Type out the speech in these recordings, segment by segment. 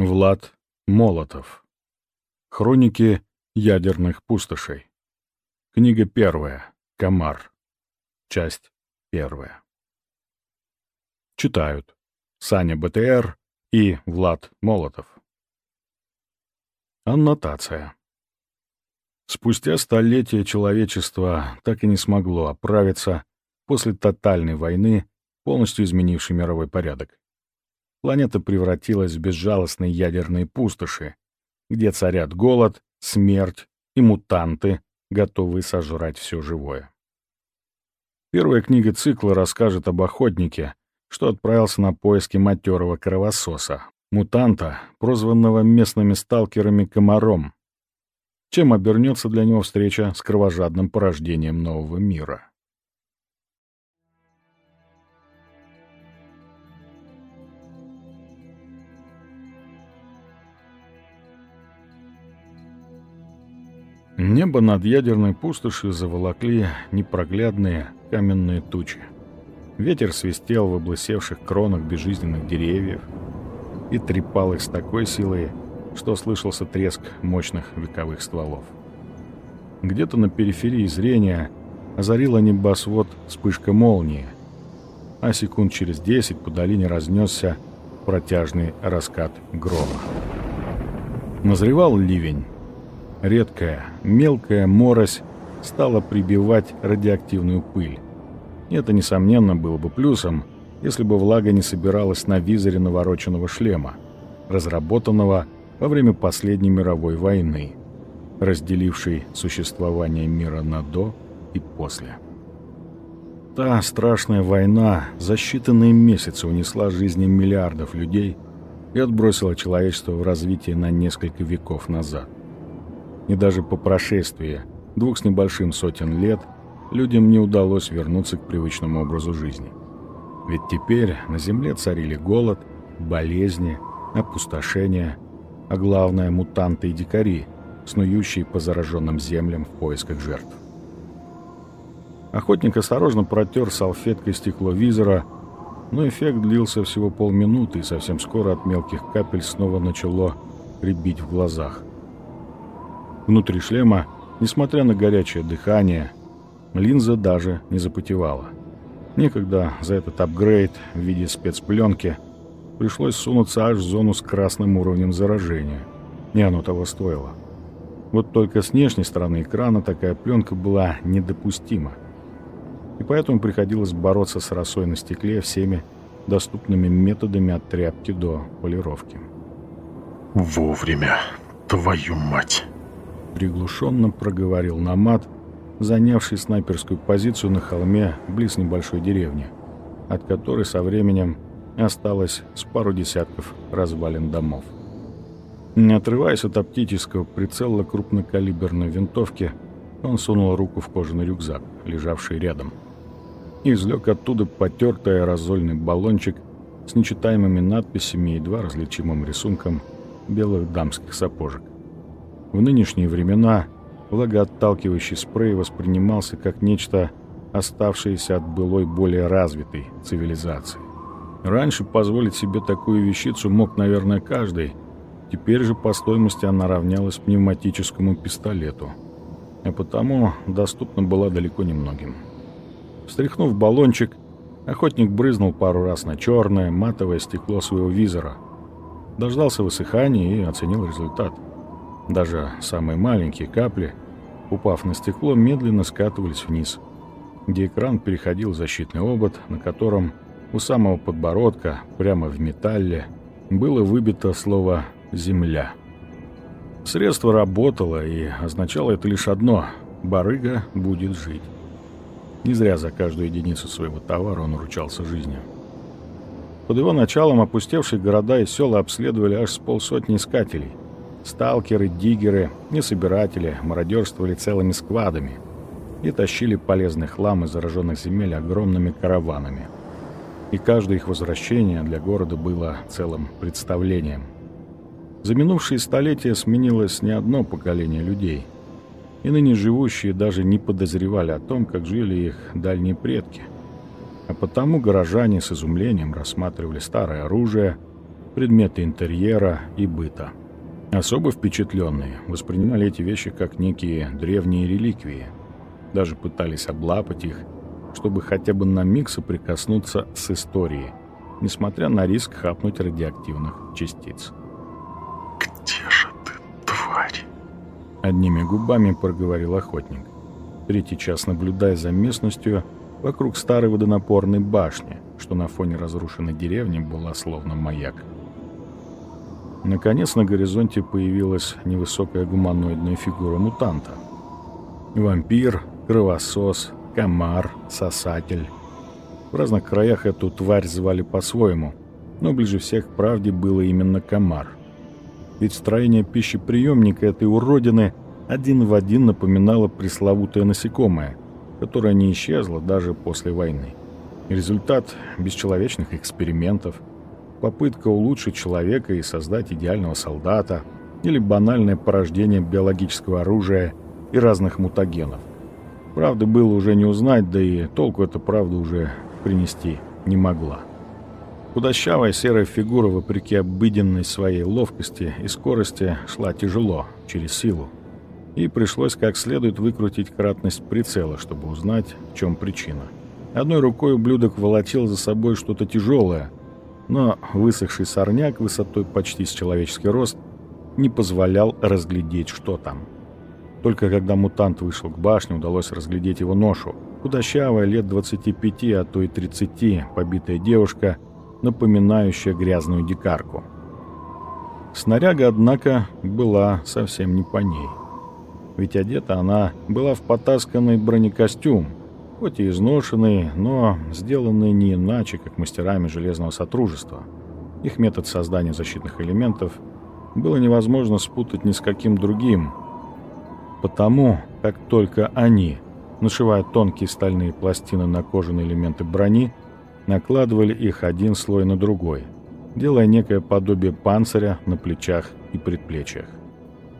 Влад Молотов. Хроники ядерных пустошей. Книга первая. Комар. Часть первая. Читают Саня БТР и Влад Молотов. Аннотация. Спустя столетия человечество так и не смогло оправиться после тотальной войны, полностью изменившей мировой порядок. Планета превратилась в безжалостные ядерные пустоши, где царят голод, смерть и мутанты, готовые сожрать все живое. Первая книга цикла расскажет об охотнике, что отправился на поиски матерого кровососа, мутанта, прозванного местными сталкерами комаром. Чем обернется для него встреча с кровожадным порождением нового мира? Небо над ядерной пустошью заволокли непроглядные каменные тучи. Ветер свистел в облысевших кронах безжизненных деревьев и трепал их с такой силой, что слышался треск мощных вековых стволов. Где-то на периферии зрения озарила небосвод вспышка молнии, а секунд через десять по долине разнесся протяжный раскат грома. Назревал ливень, Редкая, мелкая морось стала прибивать радиоактивную пыль. Это, несомненно, было бы плюсом, если бы влага не собиралась на визоре навороченного шлема, разработанного во время последней мировой войны, разделившей существование мира на «до» и «после». Та страшная война за считанные месяцы унесла жизни миллиардов людей и отбросила человечество в развитие на несколько веков назад. И даже по прошествии двух с небольшим сотен лет людям не удалось вернуться к привычному образу жизни. Ведь теперь на Земле царили голод, болезни, опустошение, а главное — мутанты и дикари, снующие по зараженным землям в поисках жертв. Охотник осторожно протер салфеткой стекло визора, но эффект длился всего полминуты, и совсем скоро от мелких капель снова начало рябить в глазах. Внутри шлема, несмотря на горячее дыхание, линза даже не запотевала. Некогда за этот апгрейд в виде спецпленки пришлось сунуться аж в зону с красным уровнем заражения. И оно того стоило. Вот только с внешней стороны экрана такая пленка была недопустима. И поэтому приходилось бороться с росой на стекле всеми доступными методами от тряпки до полировки. «Вовремя, твою мать!» Приглушенно проговорил Намат, занявший снайперскую позицию на холме близ небольшой деревни, от которой со временем осталось с пару десятков развалин домов. Не отрываясь от оптического прицела крупнокалиберной винтовки, он сунул руку в кожаный рюкзак, лежавший рядом, и извлек оттуда потертый аэрозольный баллончик с нечитаемыми надписями и едва различимым рисунком белых дамских сапожек. В нынешние времена влагоотталкивающий спрей воспринимался как нечто оставшееся от былой более развитой цивилизации. Раньше позволить себе такую вещицу мог, наверное, каждый. Теперь же по стоимости она равнялась пневматическому пистолету. А потому доступна была далеко немногим. Встряхнув баллончик, охотник брызнул пару раз на черное, матовое стекло своего визора. Дождался высыхания и оценил результат – даже самые маленькие капли, упав на стекло, медленно скатывались вниз, где экран переходил в защитный обод, на котором у самого подбородка, прямо в металле, было выбито слово «Земля». Средство работало, и означало это лишь одно — барыга будет жить. Не зря за каждую единицу своего товара он ручался жизнью. Под его началом опустевшие города и села обследовали аж с полсотни искателей — Сталкеры, диггеры и собиратели мародерствовали целыми сквадами и тащили полезный хлам из зараженных земель огромными караванами. И каждое их возвращение для города было целым представлением. За минувшие столетия сменилось не одно поколение людей, и ныне живущие даже не подозревали о том, как жили их дальние предки. А потому горожане с изумлением рассматривали старое оружие, предметы интерьера и быта. Особо впечатленные воспринимали эти вещи как некие древние реликвии. Даже пытались облапать их, чтобы хотя бы на миг соприкоснуться с историей, несмотря на риск хапнуть радиоактивных частиц. «Где же ты, тварь?» Одними губами проговорил охотник. Третий час наблюдая за местностью вокруг старой водонапорной башни, что на фоне разрушенной деревни была словно маяк. Наконец на горизонте появилась невысокая гуманоидная фигура мутанта. Вампир, кровосос, комар, сосатель. В разных краях эту тварь звали по-своему, но ближе всех к правде было именно комар. Ведь строение пищеприемника этой уродины один в один напоминало пресловутое насекомое, которое не исчезло даже после войны. Результат бесчеловечных экспериментов, попытка улучшить человека и создать идеального солдата или банальное порождение биологического оружия и разных мутагенов. Правды было уже не узнать, да и толку эта правда уже принести не могла. Худощавая серая фигура, вопреки обыденной своей ловкости и скорости, шла тяжело, через силу. И пришлось как следует выкрутить кратность прицела, чтобы узнать, в чем причина. Одной рукой ублюдок волочил за собой что-то тяжелое, но высохший сорняк высотой почти с человеческий рост не позволял разглядеть, что там. Только когда мутант вышел к башне, удалось разглядеть его ношу. Худощавая, лет 25, а то и 30, побитая девушка, напоминающая грязную дикарку. Снаряга, однако, была совсем не по ней. Ведь одета она была в потасканный бронекостюм, хоть и изношенный, но сделанный не иначе, как мастерами железного сотрудничества. Их метод создания защитных элементов было невозможно спутать ни с каким другим, Потому как только они, нашивая тонкие стальные пластины на кожаные элементы брони, накладывали их один слой на другой, делая некое подобие панциря на плечах и предплечьях.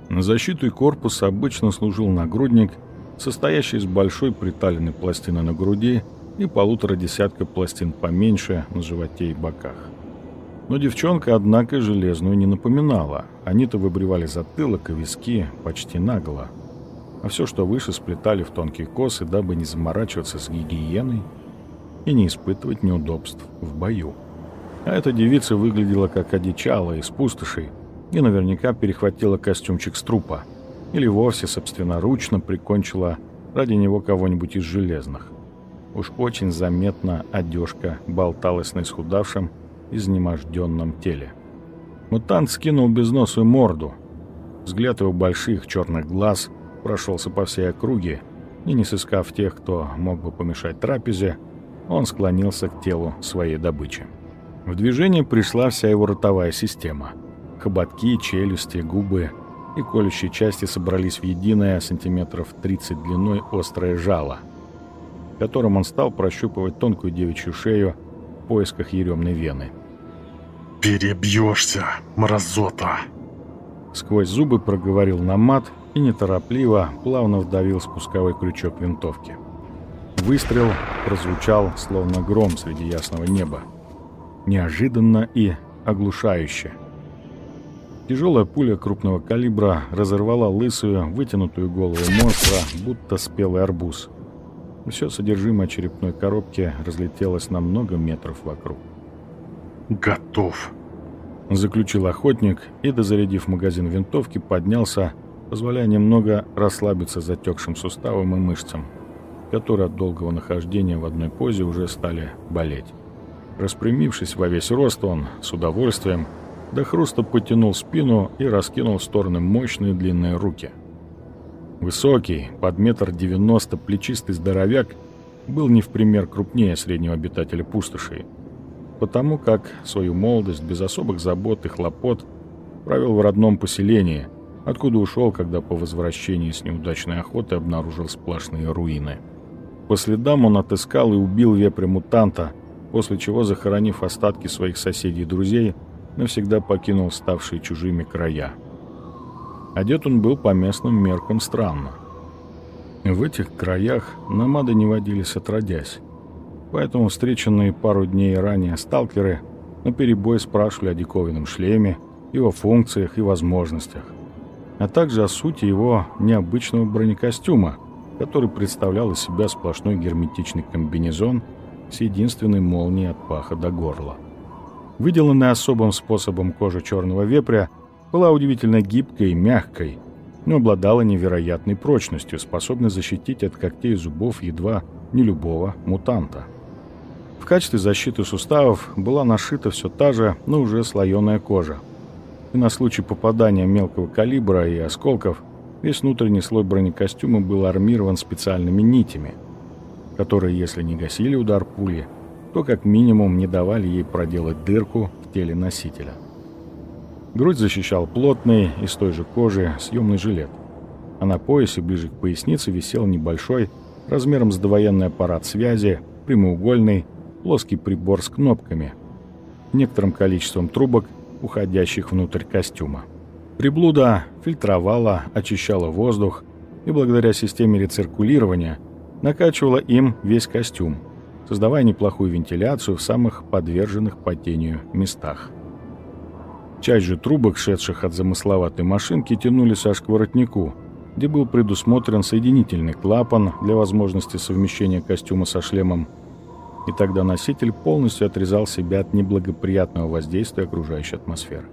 На защиту и корпус обычно служил нагрудник, состоящий из большой приталенной пластины на груди и полутора десятка пластин поменьше на животе и боках. Но девчонка, однако, железную не напоминала. Они-то выбривали затылок и виски почти наголо, а все, что выше, сплетали в тонкие косы, дабы не заморачиваться с гигиеной и не испытывать неудобств в бою. А эта девица выглядела как одичала из пустошей и наверняка перехватила костюмчик с трупа или вовсе собственноручно прикончила ради него кого-нибудь из железных. Уж очень заметно одежка болталась на исхудавшем, изнеможденном теле. Мутант скинул безносую морду. Взгляд его больших черных глаз прошелся по всей округе, и, не сыскав тех, кто мог бы помешать трапезе, он склонился к телу своей добычи. В движение пришла вся его ротовая система. Хоботки, челюсти, губы и колющие части собрались в единое сантиметров 30 длиной острое жало, которым он стал прощупывать тонкую девичью шею в поисках еремной вены. «Перебьешься, мразота!» Сквозь зубы проговорил Намат и неторопливо, плавно вдавил спусковой крючок винтовки. Выстрел прозвучал, словно гром среди ясного неба. Неожиданно и оглушающе. Тяжелая пуля крупного калибра разорвала лысую, вытянутую голову монстра, будто спелый арбуз. Все содержимое черепной коробки разлетелось на много метров вокруг. «Готов», — заключил охотник и, дозарядив магазин винтовки, поднялся, позволяя немного расслабиться затекшим суставам и мышцам, которые от долгого нахождения в одной позе уже стали болеть. Распрямившись во весь рост, он с удовольствием до хруста потянул спину и раскинул в стороны мощные длинные руки. Высокий, под метр девяносто плечистый здоровяк был не в пример крупнее среднего обитателя пустоши, потому как свою молодость без особых забот и хлопот провел в родном поселении – откуда ушел, когда по возвращении с неудачной охоты обнаружил сплошные руины. По следам он отыскал и убил вепря-мутанта, после чего, захоронив остатки своих соседей и друзей, навсегда покинул ставшие чужими края. Одет он был по местным меркам странно. В этих краях намады не водились отродясь, поэтому встреченные пару дней ранее сталкеры наперебой спрашивали о диковинном шлеме, его функциях и возможностях, а также о сути его необычного бронекостюма, который представлял из себя сплошной герметичный комбинезон с единственной молнией от паха до горла. Выделанная особым способом кожа черного вепря была удивительно гибкой и мягкой, но обладала невероятной прочностью, способной защитить от когтей и зубов едва не любого мутанта. В качестве защиты суставов была нашита все та же, но уже слоеная кожа. И на случай попадания мелкого калибра и осколков весь внутренний слой бронекостюма был армирован специальными нитями, которые, если не гасили удар пули, то как минимум не давали ей проделать дырку в теле носителя. Грудь защищал плотный, из той же кожи, съемный жилет, а на поясе, ближе к пояснице, висел небольшой, размером с довоенный аппарат связи, прямоугольный, плоский прибор с кнопками, некоторым количеством трубок, уходящих внутрь костюма. Приблуда фильтровала, очищала воздух и благодаря системе рециркулирования накачивала им весь костюм, создавая неплохую вентиляцию в самых подверженных потению местах. Часть же трубок, шедших от замысловатой машинки, тянулись аж к воротнику, где был предусмотрен соединительный клапан для возможности совмещения костюма со шлемом, и тогда носитель полностью отрезал себя от неблагоприятного воздействия окружающей атмосферы.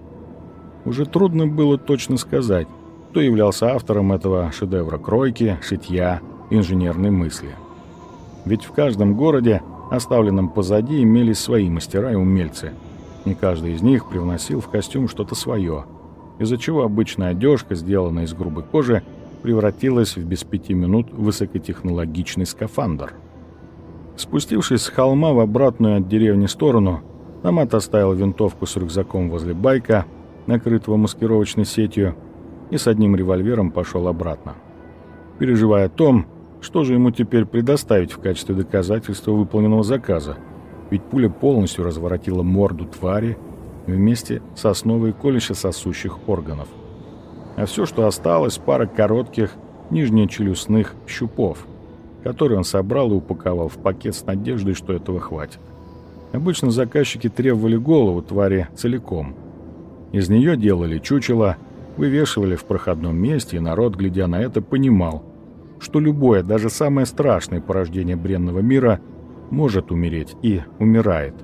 Уже трудно было точно сказать, кто являлся автором этого шедевра кройки, шитья, инженерной мысли. Ведь в каждом городе, оставленном позади, имелись свои мастера и умельцы – и каждый из них привносил в костюм что-то свое, из-за чего обычная одежка, сделанная из грубой кожи, превратилась в без пяти минут высокотехнологичный скафандр. Спустившись с холма в обратную от деревни сторону, Амат оставил винтовку с рюкзаком возле байка, накрытого маскировочной сетью, и с одним револьвером пошел обратно. Переживая о том, что же ему теперь предоставить в качестве доказательства выполненного заказа, ведь пуля полностью разворотила морду твари вместе с основой колюща сосущих органов. А все, что осталось, пара коротких нижнечелюстных щупов, которые он собрал и упаковал в пакет с надеждой, что этого хватит. Обычно заказчики требовали голову твари целиком. Из нее делали чучело, вывешивали в проходном месте, и народ, глядя на это, понимал, что любое, даже самое страшное порождение бренного мира – может умереть и умирает.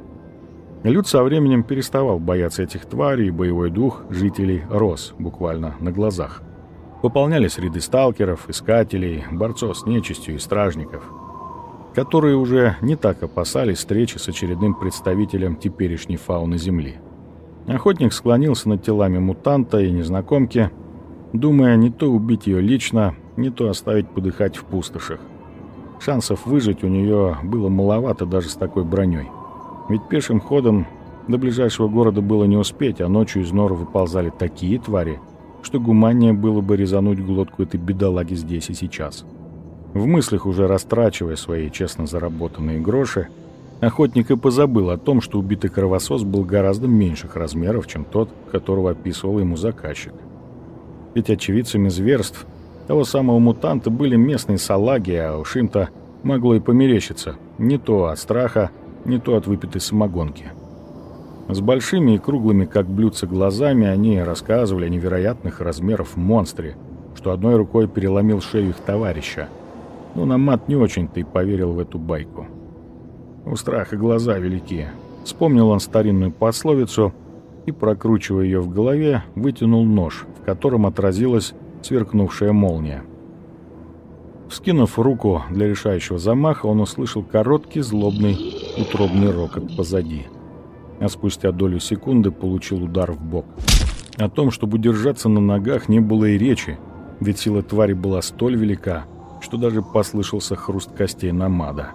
Люд со временем переставал бояться этих тварей, и боевой дух жителей рос буквально на глазах. Пополнялись ряды сталкеров, искателей, борцов с нечистью и стражников, которые уже не так опасались встречи с очередным представителем теперешней фауны Земли. Охотник склонился над телами мутанта и незнакомки, думая не то убить ее лично, не то оставить подыхать в пустошах. Шансов выжить у нее было маловато даже с такой броней. Ведь пешим ходом до ближайшего города было не успеть, а ночью из нор выползали такие твари, что гуманнее было бы резануть глотку этой бедолаги здесь и сейчас. В мыслях уже растрачивая свои честно заработанные гроши, охотник и позабыл о том, что убитый кровосос был гораздо меньших размеров, чем тот, которого описывал ему заказчик. Ведь очевидцами зверств того самого мутанта были местные салаги, а уж им-то могло и померещиться. Не то от страха, не то от выпитой самогонки. С большими и круглыми, как блюдца, глазами они рассказывали о невероятных размеров монстре, что одной рукой переломил шею их товарища. Но Намат не очень-то и поверил в эту байку. У страха глаза велики. Вспомнил он старинную пословицу и, прокручивая ее в голове, вытянул нож, в котором отразилась сверкнувшая молния. Вскинув руку для решающего замаха, он услышал короткий, злобный, утробный рокот позади. А спустя долю секунды получил удар в бок. О том, чтобы удержаться на ногах, не было и речи, ведь сила твари была столь велика, что даже послышался хруст костей намада.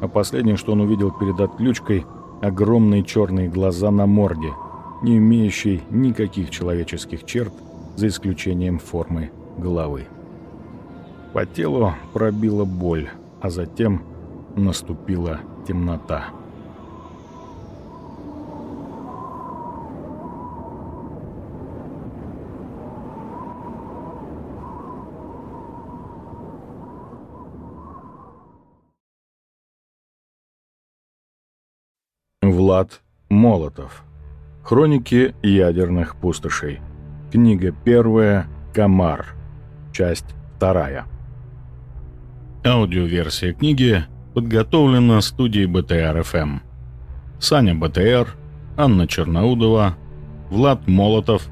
А последнее, что он увидел перед отключкой, огромные черные глаза на морде, не имеющие никаких человеческих черт, за исключением формы головы. По телу пробила боль, а затем наступила темнота. Влад Молотов Хроники ядерных пустошей. Книга первая. Комар. Часть вторая. Аудиоверсия книги подготовлена студией БТР-ФМ. Саня БТР, Анна Черноудова, Влад Молотов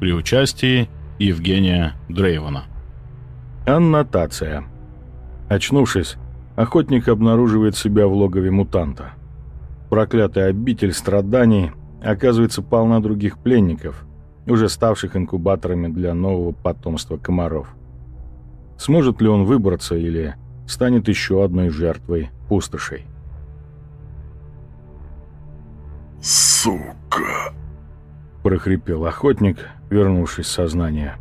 при участии Евгения Дрейвана. Аннотация. Очнувшись, охотник обнаруживает себя в логове мутанта. Проклятая обитель страданий оказывается полна других пленников, уже ставших инкубаторами для нового потомства комаров. Сможет ли он выбраться или станет еще одной жертвой пустошей? «Сука!» — прохрипел охотник, вернувшись в сознание.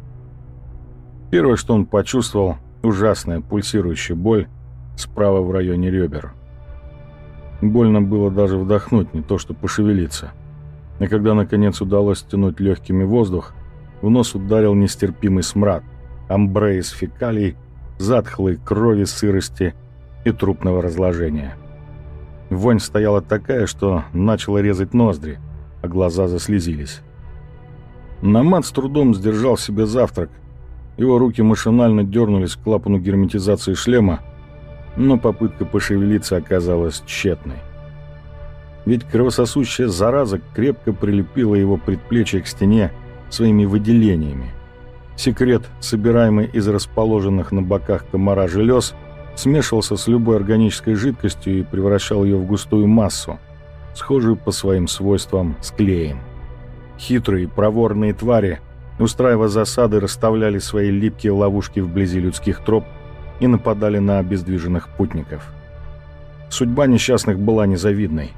Первое, что он почувствовал — ужасная пульсирующая боль справа в районе ребер. Больно было даже вдохнуть, не то что пошевелиться. И когда, наконец, удалось стянуть легкими воздух, в нос ударил нестерпимый смрад, амбре из фекалий, затхлой крови, сырости и трупного разложения. Вонь стояла такая, что начала резать ноздри, а глаза заслезились. Намат с трудом сдержал себе завтрак. Его руки машинально дернулись к клапану герметизации шлема, но попытка пошевелиться оказалась тщетной. Ведь кровососущая зараза крепко прилепила его предплечье к стене своими выделениями. Секрет, собираемый из расположенных на боках комара желез, смешивался с любой органической жидкостью и превращал ее в густую массу, схожую по своим свойствам с клеем. Хитрые, проворные твари, устраивая засады, расставляли свои липкие ловушки вблизи людских троп и нападали на обездвиженных путников. Судьба несчастных была незавидной.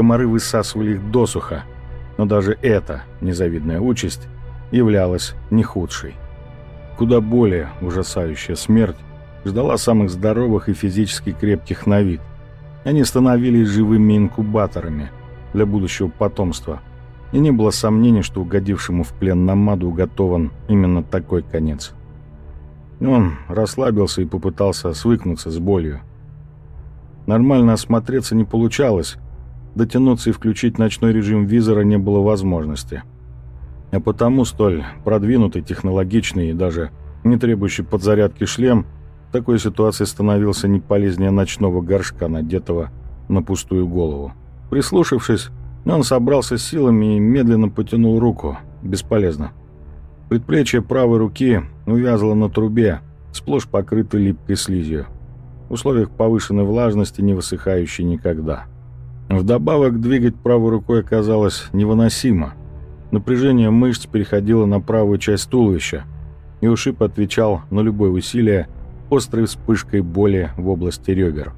Комары высасывали их досуха, но даже эта незавидная участь являлась не худшей. Куда более ужасающая смерть ждала самых здоровых и физически крепких на вид. Они становились живыми инкубаторами для будущего потомства, и не было сомнений, что угодившему в плен Намаду уготован именно такой конец. Он расслабился и попытался свыкнуться с болью. Нормально осмотреться не получалось, дотянуться и включить ночной режим визора не было возможности. А потому столь продвинутый, технологичный и даже не требующий подзарядки шлем в такой ситуации становился не полезнее ночного горшка, надетого на пустую голову. Прислушавшись, он собрался с силами и медленно потянул руку. Бесполезно. Предплечье правой руки увязло на трубе, сплошь покрытой липкой слизью. В условиях повышенной влажности, не высыхающей никогда. Вдобавок, двигать правой рукой оказалось невыносимо. Напряжение мышц переходило на правую часть туловища, и ушиб отвечал на любое усилие острой вспышкой боли в области ребер.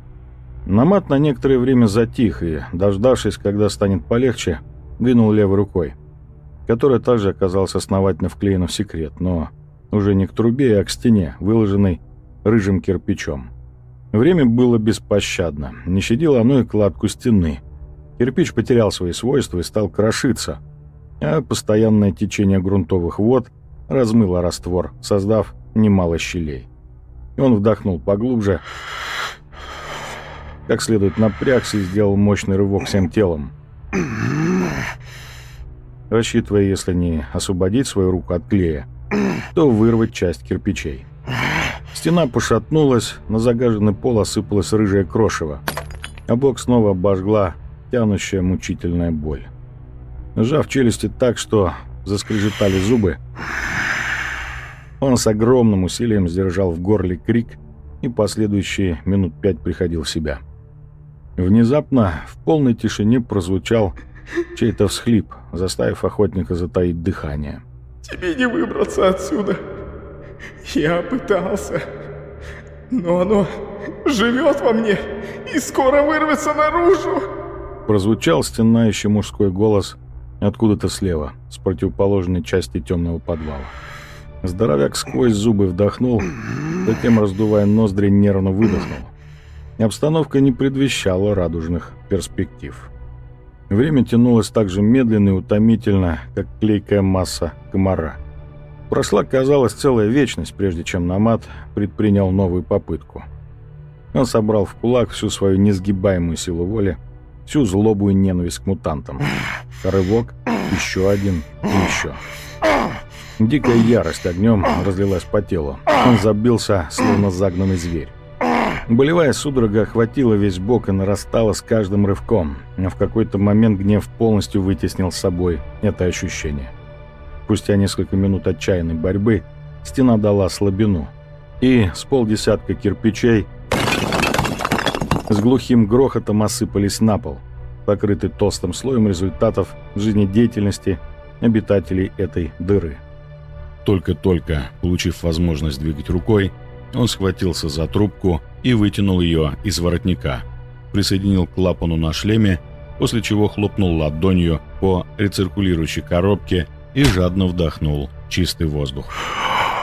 Намат на некоторое время затих и, дождавшись, когда станет полегче, двинул левой рукой которая также оказалась основательно вклеена в секрет, но уже не к трубе, а к стене, выложенной рыжим кирпичом. Время было беспощадно, не щадило оно и кладку стены. Кирпич потерял свои свойства и стал крошиться, а постоянное течение грунтовых вод размыло раствор, создав немало щелей. Он вдохнул поглубже, как следует напрягся и сделал мощный рывок всем телом рассчитывая, если не освободить свою руку от клея, то вырвать часть кирпичей. Стена пошатнулась, на загаженный пол осыпалась рыжая крошево, а бок снова обожгла тянущая мучительная боль. Сжав челюсти так, что заскрежетали зубы, он с огромным усилием сдержал в горле крик и последующие минут пять приходил в себя. Внезапно в полной тишине прозвучал Чей-то всхлип, заставив охотника затаить дыхание. «Тебе не выбраться отсюда. Я пытался, но оно живет во мне и скоро вырвется наружу!» Прозвучал стенающий мужской голос откуда-то слева, с противоположной части темного подвала. Здоровяк сквозь зубы вдохнул, затем, раздувая ноздри, нервно выдохнул. Обстановка не предвещала радужных перспектив. Время тянулось так же медленно и утомительно, как клейкая масса комара. Прошла, казалось, целая вечность, прежде чем Намат предпринял новую попытку. Он собрал в кулак всю свою несгибаемую силу воли всю злобу и ненависть к мутантам. Рывок, еще один и еще. Дикая ярость огнем разлилась по телу. Он забился, словно загнанный зверь. Болевая судорога охватила весь бок и нарастала с каждым рывком, в какой-то момент гнев полностью вытеснил с собой это ощущение. Спустя несколько минут отчаянной борьбы стена дала слабину, и с полдесятка кирпичей с глухим грохотом осыпались на пол, покрытый толстым слоем результатов жизнедеятельности обитателей этой дыры. Только-только, получив возможность двигать рукой, он схватился за трубку и вытянул ее из воротника, присоединил к клапану на шлеме, после чего хлопнул ладонью по рециркулирующей коробке и жадно вдохнул чистый воздух.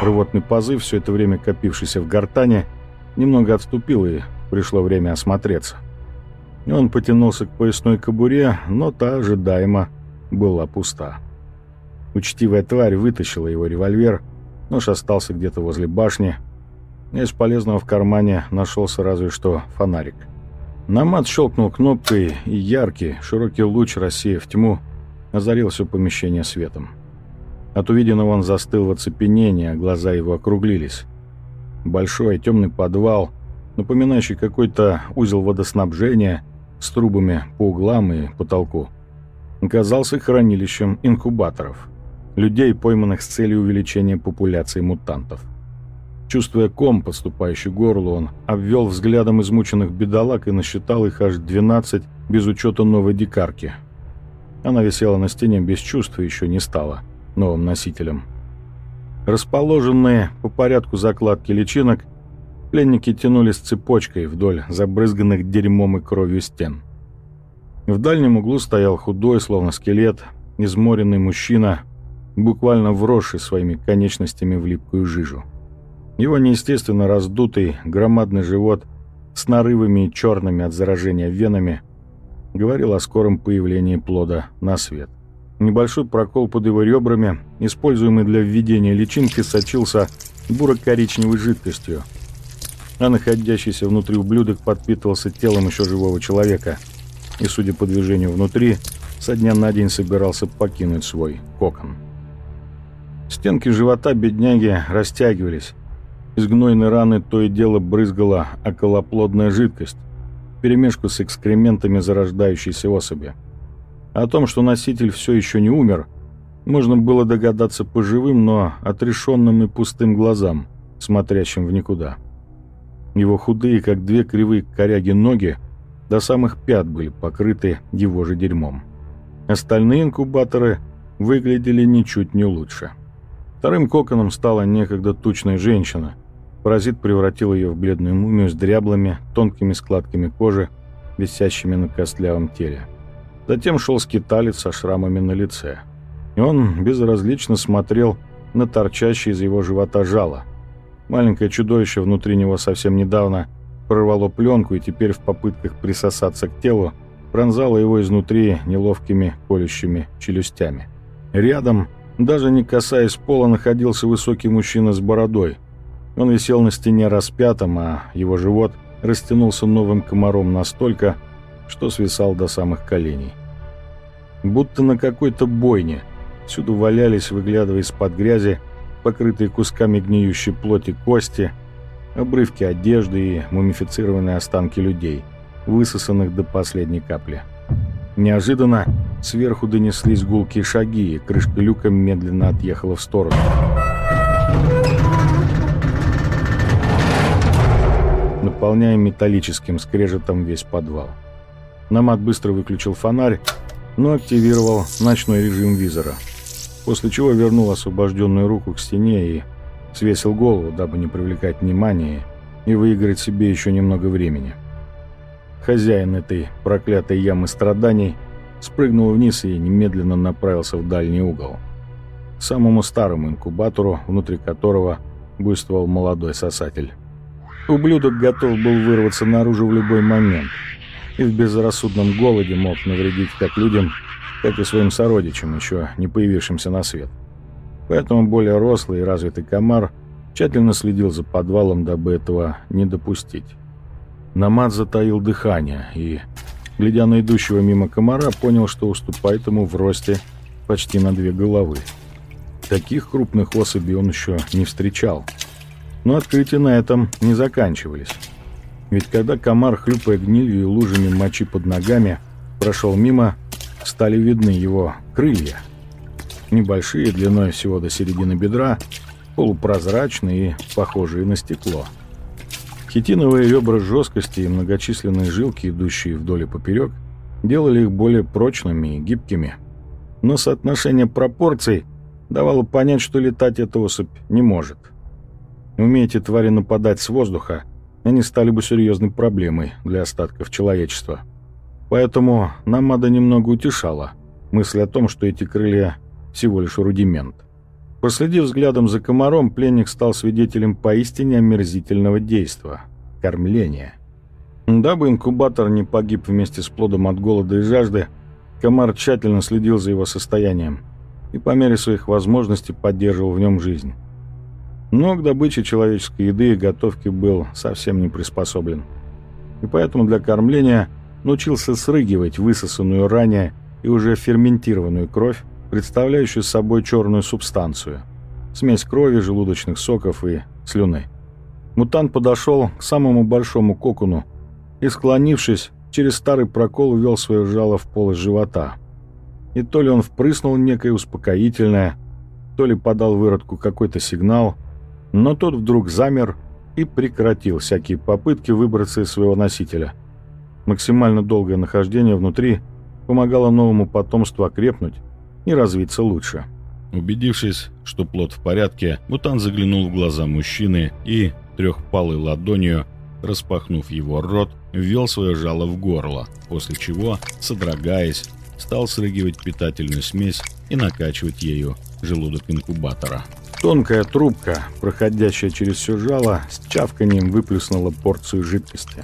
Рвотный позыв, все это время копившийся в гортане, немного отступил и пришло время осмотреться. Он потянулся к поясной кобуре, но та ожидаемо была пуста. Учтивая тварь вытащила его револьвер, нож остался где-то возле башни, из полезного в кармане нашелся разве что фонарик. Намат щелкнул кнопкой, и яркий, широкий луч, рассеяв тьму, озарил все помещение светом. От увиденного он застыл в оцепенении, а глаза его округлились. Большой темный подвал, напоминающий какой-то узел водоснабжения с трубами по углам и потолку, оказался хранилищем инкубаторов, людей, пойманных с целью увеличения популяции мутантов. Чувствуя ком, подступающий к горлу, он обвел взглядом измученных бедолаг и насчитал их аж 12 без учета новой дикарки. Она висела на стене без чувств и еще не стала новым носителем. Расположенные по порядку закладки личинок, пленники тянулись цепочкой вдоль забрызганных дерьмом и кровью стен. В дальнем углу стоял худой, словно скелет, изморенный мужчина, буквально вросший своими конечностями в липкую жижу. Его неестественно раздутый громадный живот с нарывами и черными от заражения венами говорил о скором появлении плода на свет. Небольшой прокол под его ребрами, используемый для введения личинки, сочился буро-коричневой жидкостью, а находящийся внутри ублюдок подпитывался телом еще живого человека и, судя по движению внутри, со дня на день собирался покинуть свой кокон. Стенки живота бедняги растягивались, из гнойной раны то и дело брызгала околоплодная жидкость, перемешку с экскрементами зарождающейся особи. О том, что носитель все еще не умер, можно было догадаться по живым, но отрешенным и пустым глазам, смотрящим в никуда. Его худые, как две кривые коряги ноги, до самых пят были покрыты его же дерьмом. Остальные инкубаторы выглядели ничуть не лучше. Вторым коконом стала некогда тучная женщина, Паразит превратил ее в бледную мумию с дряблыми, тонкими складками кожи, висящими на костлявом теле. Затем шел скиталец со шрамами на лице. И он безразлично смотрел на торчащее из его живота жало. Маленькое чудовище внутри него совсем недавно прорвало пленку и теперь в попытках присосаться к телу пронзало его изнутри неловкими колющими челюстями. Рядом, даже не касаясь пола, находился высокий мужчина с бородой – он висел на стене распятым, а его живот растянулся новым комаром настолько, что свисал до самых коленей. Будто на какой-то бойне всюду валялись, выглядывая из-под грязи, покрытые кусками гниющей плоти кости, обрывки одежды и мумифицированные останки людей, высосанных до последней капли. Неожиданно сверху донеслись гулкие шаги, и крышка люка медленно отъехала в сторону наполняя металлическим скрежетом весь подвал. Намат быстро выключил фонарь, но активировал ночной режим визора, после чего вернул освобожденную руку к стене и свесил голову, дабы не привлекать внимания и выиграть себе еще немного времени. Хозяин этой проклятой ямы страданий спрыгнул вниз и немедленно направился в дальний угол, к самому старому инкубатору, внутри которого буйствовал молодой сосатель. Ублюдок готов был вырваться наружу в любой момент и в безрассудном голоде мог навредить как людям, так и своим сородичам, еще не появившимся на свет. Поэтому более рослый и развитый комар тщательно следил за подвалом, дабы этого не допустить. Намат затаил дыхание и глядя на идущего мимо комара, понял, что уступает ему в росте почти на две головы. Таких крупных особей он еще не встречал. Но открытия на этом не заканчивались. Ведь когда комар, хлюпая гнилью и лужами мочи под ногами, прошел мимо, стали видны его крылья. Небольшие, длиной всего до середины бедра, полупрозрачные и похожие на стекло. Хитиновые ребра жесткости и многочисленные жилки, идущие вдоль и поперек, делали их более прочными и гибкими. Но соотношение пропорций давало понять, что летать эта особь не может. Умея эти твари нападать с воздуха, они стали бы серьезной проблемой для остатков человечества. Поэтому Намада немного утешала мысль о том, что эти крылья всего лишь рудимент. Проследив взглядом за комаром, пленник стал свидетелем поистине омерзительного действа – кормления. Дабы инкубатор не погиб вместе с плодом от голода и жажды, комар тщательно следил за его состоянием и по мере своих возможностей поддерживал в нем жизнь. Но к добыче человеческой еды и готовке был совсем не приспособлен. И поэтому для кормления научился срыгивать высосанную ранее и уже ферментированную кровь, представляющую собой черную субстанцию, смесь крови, желудочных соков и слюны. Мутант подошел к самому большому кокуну и, склонившись, через старый прокол ввел свое жало в полость живота. И то ли он впрыснул некое успокоительное, то ли подал выродку какой-то сигнал – но тот вдруг замер и прекратил всякие попытки выбраться из своего носителя. Максимально долгое нахождение внутри помогало новому потомству окрепнуть и развиться лучше. Убедившись, что плод в порядке, мутант заглянул в глаза мужчины и, трехпалой ладонью, распахнув его рот, ввел свое жало в горло, после чего, содрогаясь, стал срыгивать питательную смесь и накачивать ею желудок инкубатора. Тонкая трубка, проходящая через все жало, с чавканием выплюснула порцию жидкости.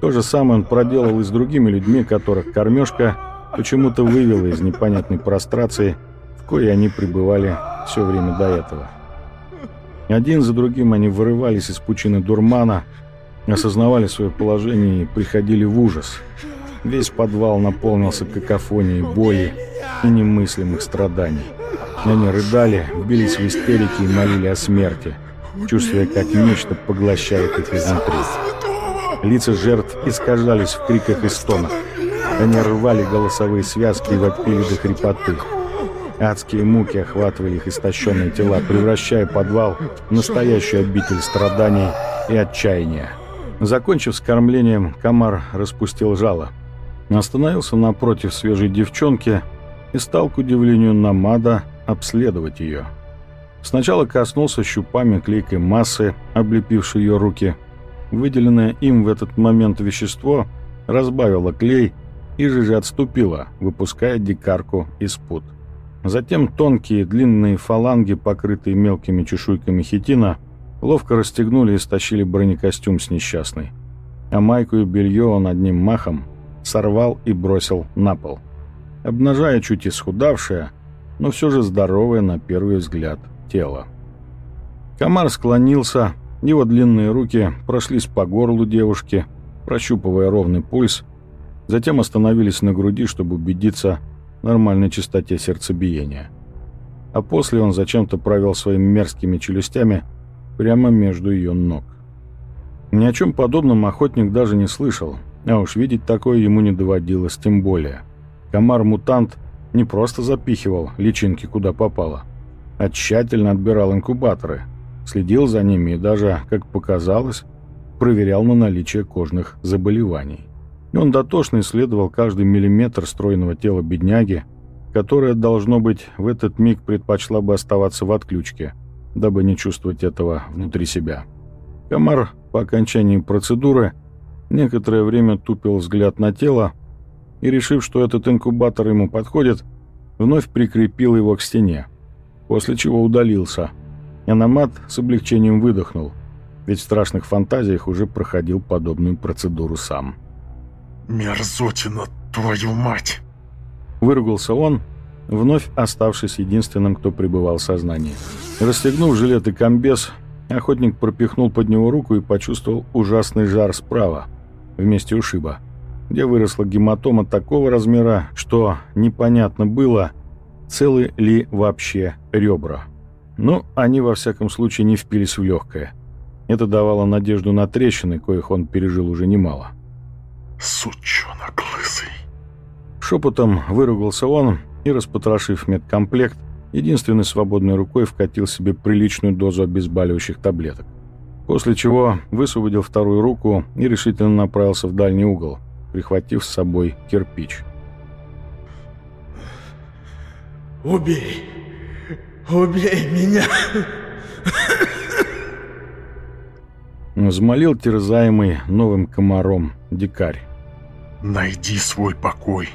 То же самое он проделал и с другими людьми, которых кормежка почему-то вывела из непонятной прострации, в коей они пребывали все время до этого. Один за другим они вырывались из пучины дурмана, осознавали свое положение и приходили в ужас. Весь подвал наполнился какофонией боли и немыслимых страданий. Они рыдали, бились в истерике и молили о смерти, чувствуя, как нечто поглощает их изнутри. Лица жертв искажались в криках и стонах. Они рвали голосовые связки и вопили до хрипоты. Адские муки охватывали их истощенные тела, превращая подвал в настоящую обитель страданий и отчаяния. Закончив с кормлением, комар распустил жало. Остановился напротив свежей девчонки и стал, к удивлению Намада, обследовать ее. Сначала коснулся щупами клейкой массы, облепившей ее руки. Выделенное им в этот момент вещество разбавило клей и же отступило, выпуская дикарку из пут. Затем тонкие длинные фаланги, покрытые мелкими чешуйками хитина, ловко расстегнули и стащили бронекостюм с несчастной. А майку и белье он одним махом сорвал и бросил на пол. Обнажая чуть исхудавшее, но все же здоровое на первый взгляд тело. Комар склонился, его длинные руки прошлись по горлу девушки, прощупывая ровный пульс, затем остановились на груди, чтобы убедиться в нормальной частоте сердцебиения. А после он зачем-то провел своими мерзкими челюстями прямо между ее ног. Ни о чем подобном охотник даже не слышал, а уж видеть такое ему не доводилось тем более. Комар-мутант — не просто запихивал личинки куда попало, а тщательно отбирал инкубаторы, следил за ними и даже, как показалось, проверял на наличие кожных заболеваний. И он дотошно исследовал каждый миллиметр стройного тела бедняги, которая, должно быть, в этот миг предпочла бы оставаться в отключке, дабы не чувствовать этого внутри себя. Комар по окончании процедуры некоторое время тупил взгляд на тело, и, решив, что этот инкубатор ему подходит, вновь прикрепил его к стене, после чего удалился. Аномат с облегчением выдохнул, ведь в страшных фантазиях уже проходил подобную процедуру сам. «Мерзотина, твою мать!» Выругался он, вновь оставшись единственным, кто пребывал в сознании. Расстегнув жилет и комбез, охотник пропихнул под него руку и почувствовал ужасный жар справа, вместе ушиба. Где выросла гематома такого размера, что непонятно было, целы ли вообще ребра. Но они, во всяком случае, не впились в легкое. Это давало надежду на трещины, коих он пережил уже немало. «Сучонок лысый!» Шепотом выругался он и, распотрошив медкомплект, единственной свободной рукой вкатил себе приличную дозу обезболивающих таблеток. После чего высвободил вторую руку и решительно направился в дальний угол, прихватив с собой кирпич. «Убей! Убей меня!» Взмолил терзаемый новым комаром дикарь. «Найди свой покой!»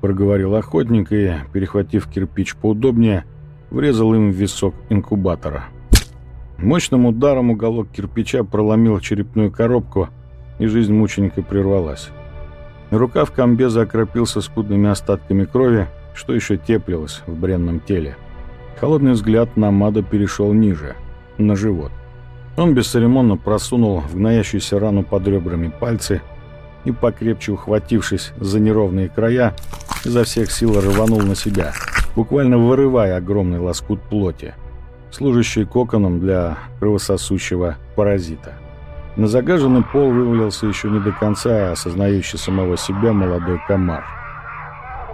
Проговорил охотник и, перехватив кирпич поудобнее, врезал им в висок инкубатора. Мощным ударом уголок кирпича проломил черепную коробку, и жизнь мученика прервалась. Рукав комбеза окропился скудными остатками крови, что еще теплилось в бренном теле. Холодный взгляд Намада перешел ниже, на живот. Он бесцеремонно просунул в гноящуюся рану под ребрами пальцы и, покрепче ухватившись за неровные края, изо всех сил рванул на себя, буквально вырывая огромный лоскут плоти, служащий коконом для кровососущего паразита. На загаженный пол вывалился еще не до конца осознающий самого себя молодой комар.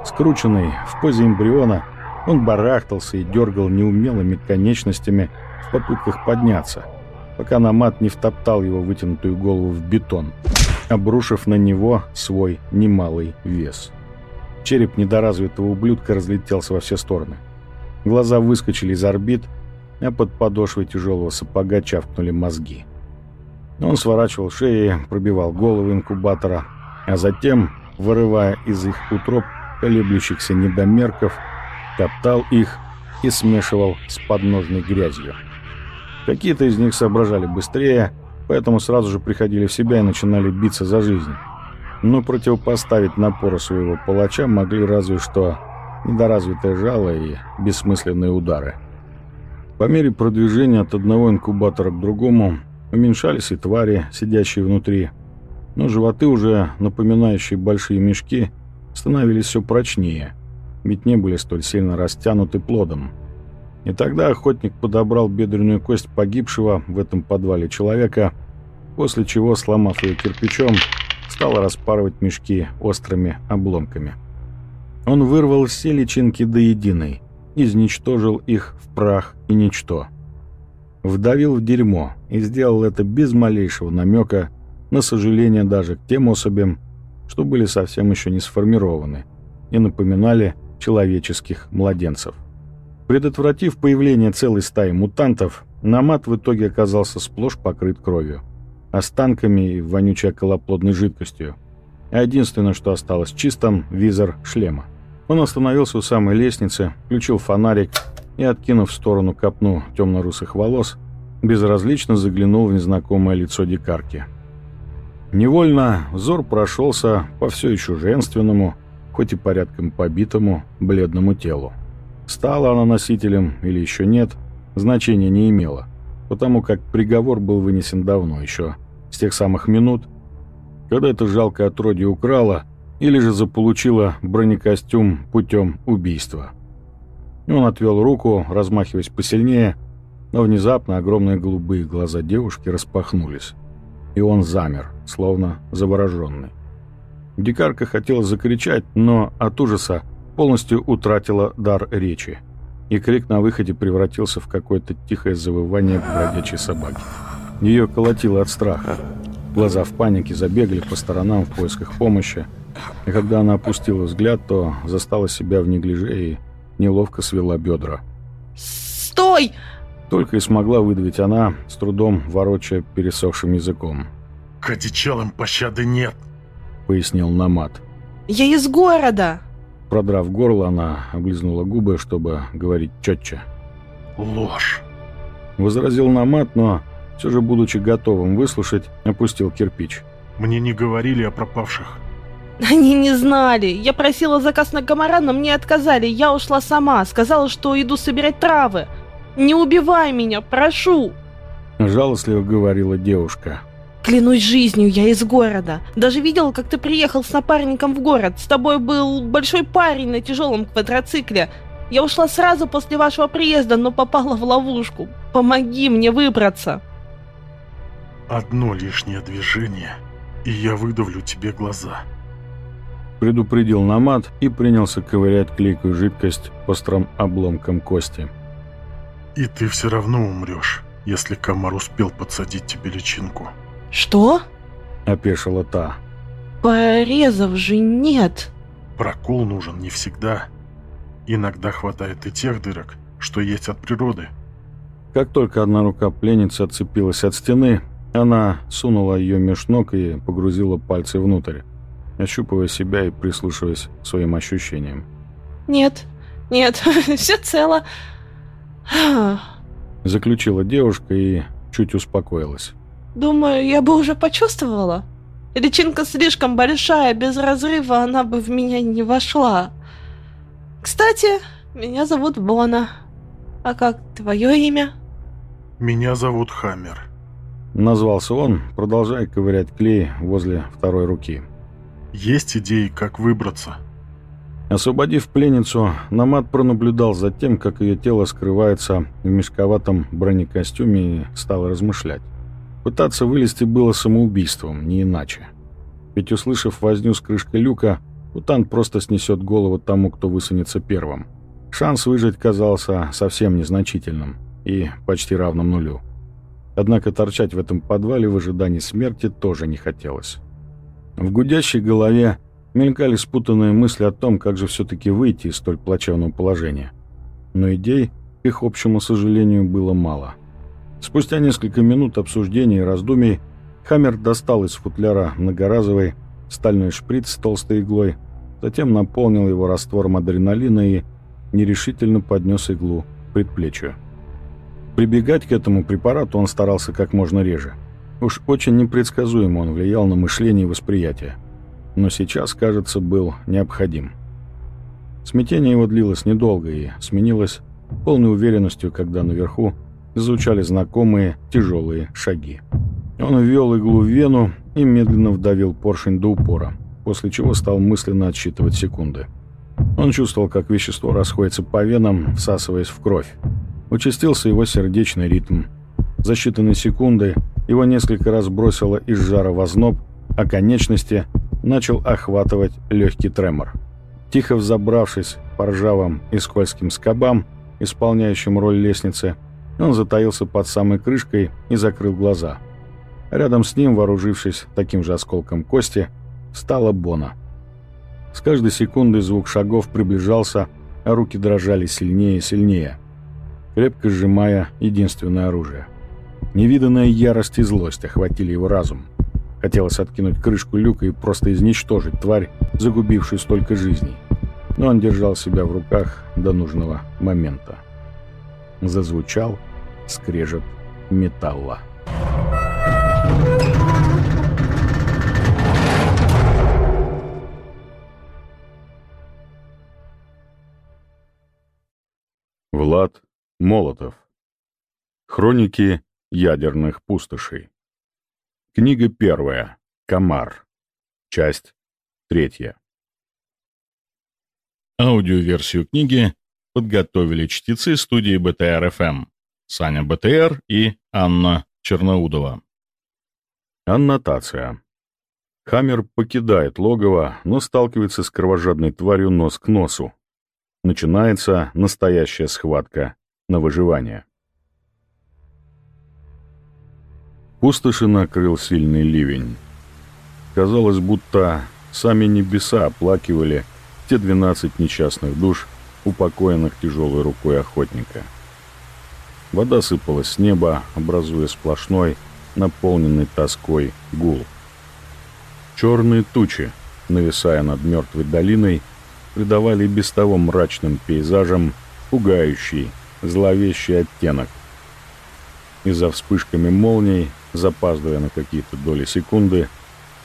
Скрученный в позе эмбриона, он барахтался и дергал неумелыми конечностями в попытках подняться – пока Намат не втоптал его вытянутую голову в бетон, обрушив на него свой немалый вес. Череп недоразвитого ублюдка разлетелся во все стороны. Глаза выскочили из орбит, а под подошвой тяжелого сапога чавкнули мозги. Он сворачивал шеи, пробивал головы инкубатора, а затем, вырывая из их утроб колеблющихся недомерков, топтал их и смешивал с подножной грязью. Какие-то из них соображали быстрее, поэтому сразу же приходили в себя и начинали биться за жизнь. Но противопоставить напору своего палача могли разве что недоразвитое жало и бессмысленные удары. По мере продвижения от одного инкубатора к другому уменьшались и твари, сидящие внутри, но животы, уже напоминающие большие мешки, становились все прочнее, ведь не были столь сильно растянуты плодом. И тогда охотник подобрал бедренную кость погибшего в этом подвале человека, после чего, сломав ее кирпичом, стал распарывать мешки острыми обломками. Он вырвал все личинки до единой, изничтожил их в прах и ничто. Вдавил в дерьмо и сделал это без малейшего намека на сожаление даже к тем особям, что были совсем еще не сформированы и напоминали человеческих младенцев. Предотвратив появление целой стаи мутантов, Намат в итоге оказался сплошь покрыт кровью, останками и вонючей околоплодной жидкостью. Единственное, что осталось чистым – визор шлема. Он остановился у самой лестницы, включил фонарик и, откинув в сторону копну темно-русых волос, безразлично заглянул в незнакомое лицо дикарки. Невольно взор прошелся по все еще женственному, хоть и порядком побитому, бледному телу. Стала она носителем или еще нет, значения не имело, потому как приговор был вынесен давно, еще с тех самых минут, когда это жалкое отродье украло или же заполучило бронекостюм путем убийства. Он отвел руку, размахиваясь посильнее, но внезапно огромные голубые глаза девушки распахнулись, и он замер, словно завороженный. Дикарка хотела закричать, но от ужаса полностью утратила дар речи, и крик на выходе превратился в какое-то тихое завывание бродячей собаки. Ее колотило от страха. Глаза в панике забегали по сторонам в поисках помощи, и когда она опустила взгляд, то застала себя в неглиже и неловко свела бедра. «Стой!» Только и смогла выдавить она, с трудом ворочая пересохшим языком. «К одичалам пощады нет!» — пояснил Намат. «Я из города!» Продрав горло, она облизнула губы, чтобы говорить четче. «Ложь!» Возразил Намат, но все же, будучи готовым выслушать, опустил кирпич. «Мне не говорили о пропавших». Они не знали. Я просила заказ на комара, но мне отказали. Я ушла сама. Сказала, что иду собирать травы. Не убивай меня, прошу. Жалостливо говорила девушка. Клянусь жизнью, я из города. Даже видел, как ты приехал с напарником в город. С тобой был большой парень на тяжелом квадроцикле. Я ушла сразу после вашего приезда, но попала в ловушку. Помоги мне выбраться. Одно лишнее движение, и я выдавлю тебе глаза. Предупредил Намат и принялся ковырять клейкую жидкость острым обломком кости. И ты все равно умрешь, если комар успел подсадить тебе личинку. Что? Опешила та. Порезов же нет. Прокол нужен не всегда. Иногда хватает и тех дырок, что есть от природы. Как только одна рука пленницы отцепилась от стены, она сунула ее меж ног и погрузила пальцы внутрь, ощупывая себя и прислушиваясь к своим ощущениям. Нет, нет, все цело. Заключила девушка и чуть успокоилась. Думаю, я бы уже почувствовала. Личинка слишком большая, без разрыва она бы в меня не вошла. Кстати, меня зовут Бона. А как твое имя? Меня зовут Хаммер. Назвался он, продолжая ковырять клей возле второй руки. Есть идеи, как выбраться? Освободив пленницу, Намат пронаблюдал за тем, как ее тело скрывается в мешковатом бронекостюме и стал размышлять. Пытаться вылезти было самоубийством, не иначе. Ведь, услышав возню с крышкой люка, Утант просто снесет голову тому, кто высунется первым. Шанс выжить казался совсем незначительным и почти равным нулю. Однако торчать в этом подвале в ожидании смерти тоже не хотелось. В гудящей голове мелькали спутанные мысли о том, как же все-таки выйти из столь плачевного положения. Но идей, к их общему сожалению, было мало – Спустя несколько минут обсуждений и раздумий Хаммер достал из футляра многоразовый стальной шприц с толстой иглой, затем наполнил его раствором адреналина и нерешительно поднес иглу к предплечью. Прибегать к этому препарату он старался как можно реже. Уж очень непредсказуемо он влиял на мышление и восприятие. Но сейчас, кажется, был необходим. Смятение его длилось недолго и сменилось полной уверенностью, когда наверху звучали знакомые тяжелые шаги. Он ввел иглу в вену и медленно вдавил поршень до упора, после чего стал мысленно отсчитывать секунды. Он чувствовал, как вещество расходится по венам, всасываясь в кровь. Участился его сердечный ритм. За считанные секунды его несколько раз бросило из жара в озноб, а конечности начал охватывать легкий тремор. Тихо взобравшись по ржавым и скользким скобам, исполняющим роль лестницы, он затаился под самой крышкой и закрыл глаза. Рядом с ним, вооружившись таким же осколком кости, стала Бона. С каждой секундой звук шагов приближался, а руки дрожали сильнее и сильнее, крепко сжимая единственное оружие. Невиданная ярость и злость охватили его разум. Хотелось откинуть крышку люка и просто изничтожить тварь, загубившую столько жизней. Но он держал себя в руках до нужного момента зазвучал скрежет металла. Влад Молотов. Хроники ядерных пустошей. Книга первая. Комар. Часть третья. Аудиоверсию книги подготовили чтецы студии БТР-ФМ Саня БТР и Анна Черноудова. Аннотация. Хаммер покидает логово, но сталкивается с кровожадной тварью нос к носу. Начинается настоящая схватка на выживание. Пустоши накрыл сильный ливень. Казалось, будто сами небеса оплакивали те 12 несчастных душ, упокоенных тяжелой рукой охотника. Вода сыпалась с неба, образуя сплошной, наполненный тоской гул. Черные тучи, нависая над мертвой долиной, придавали без того мрачным пейзажам пугающий, зловещий оттенок. И за вспышками молний, запаздывая на какие-то доли секунды,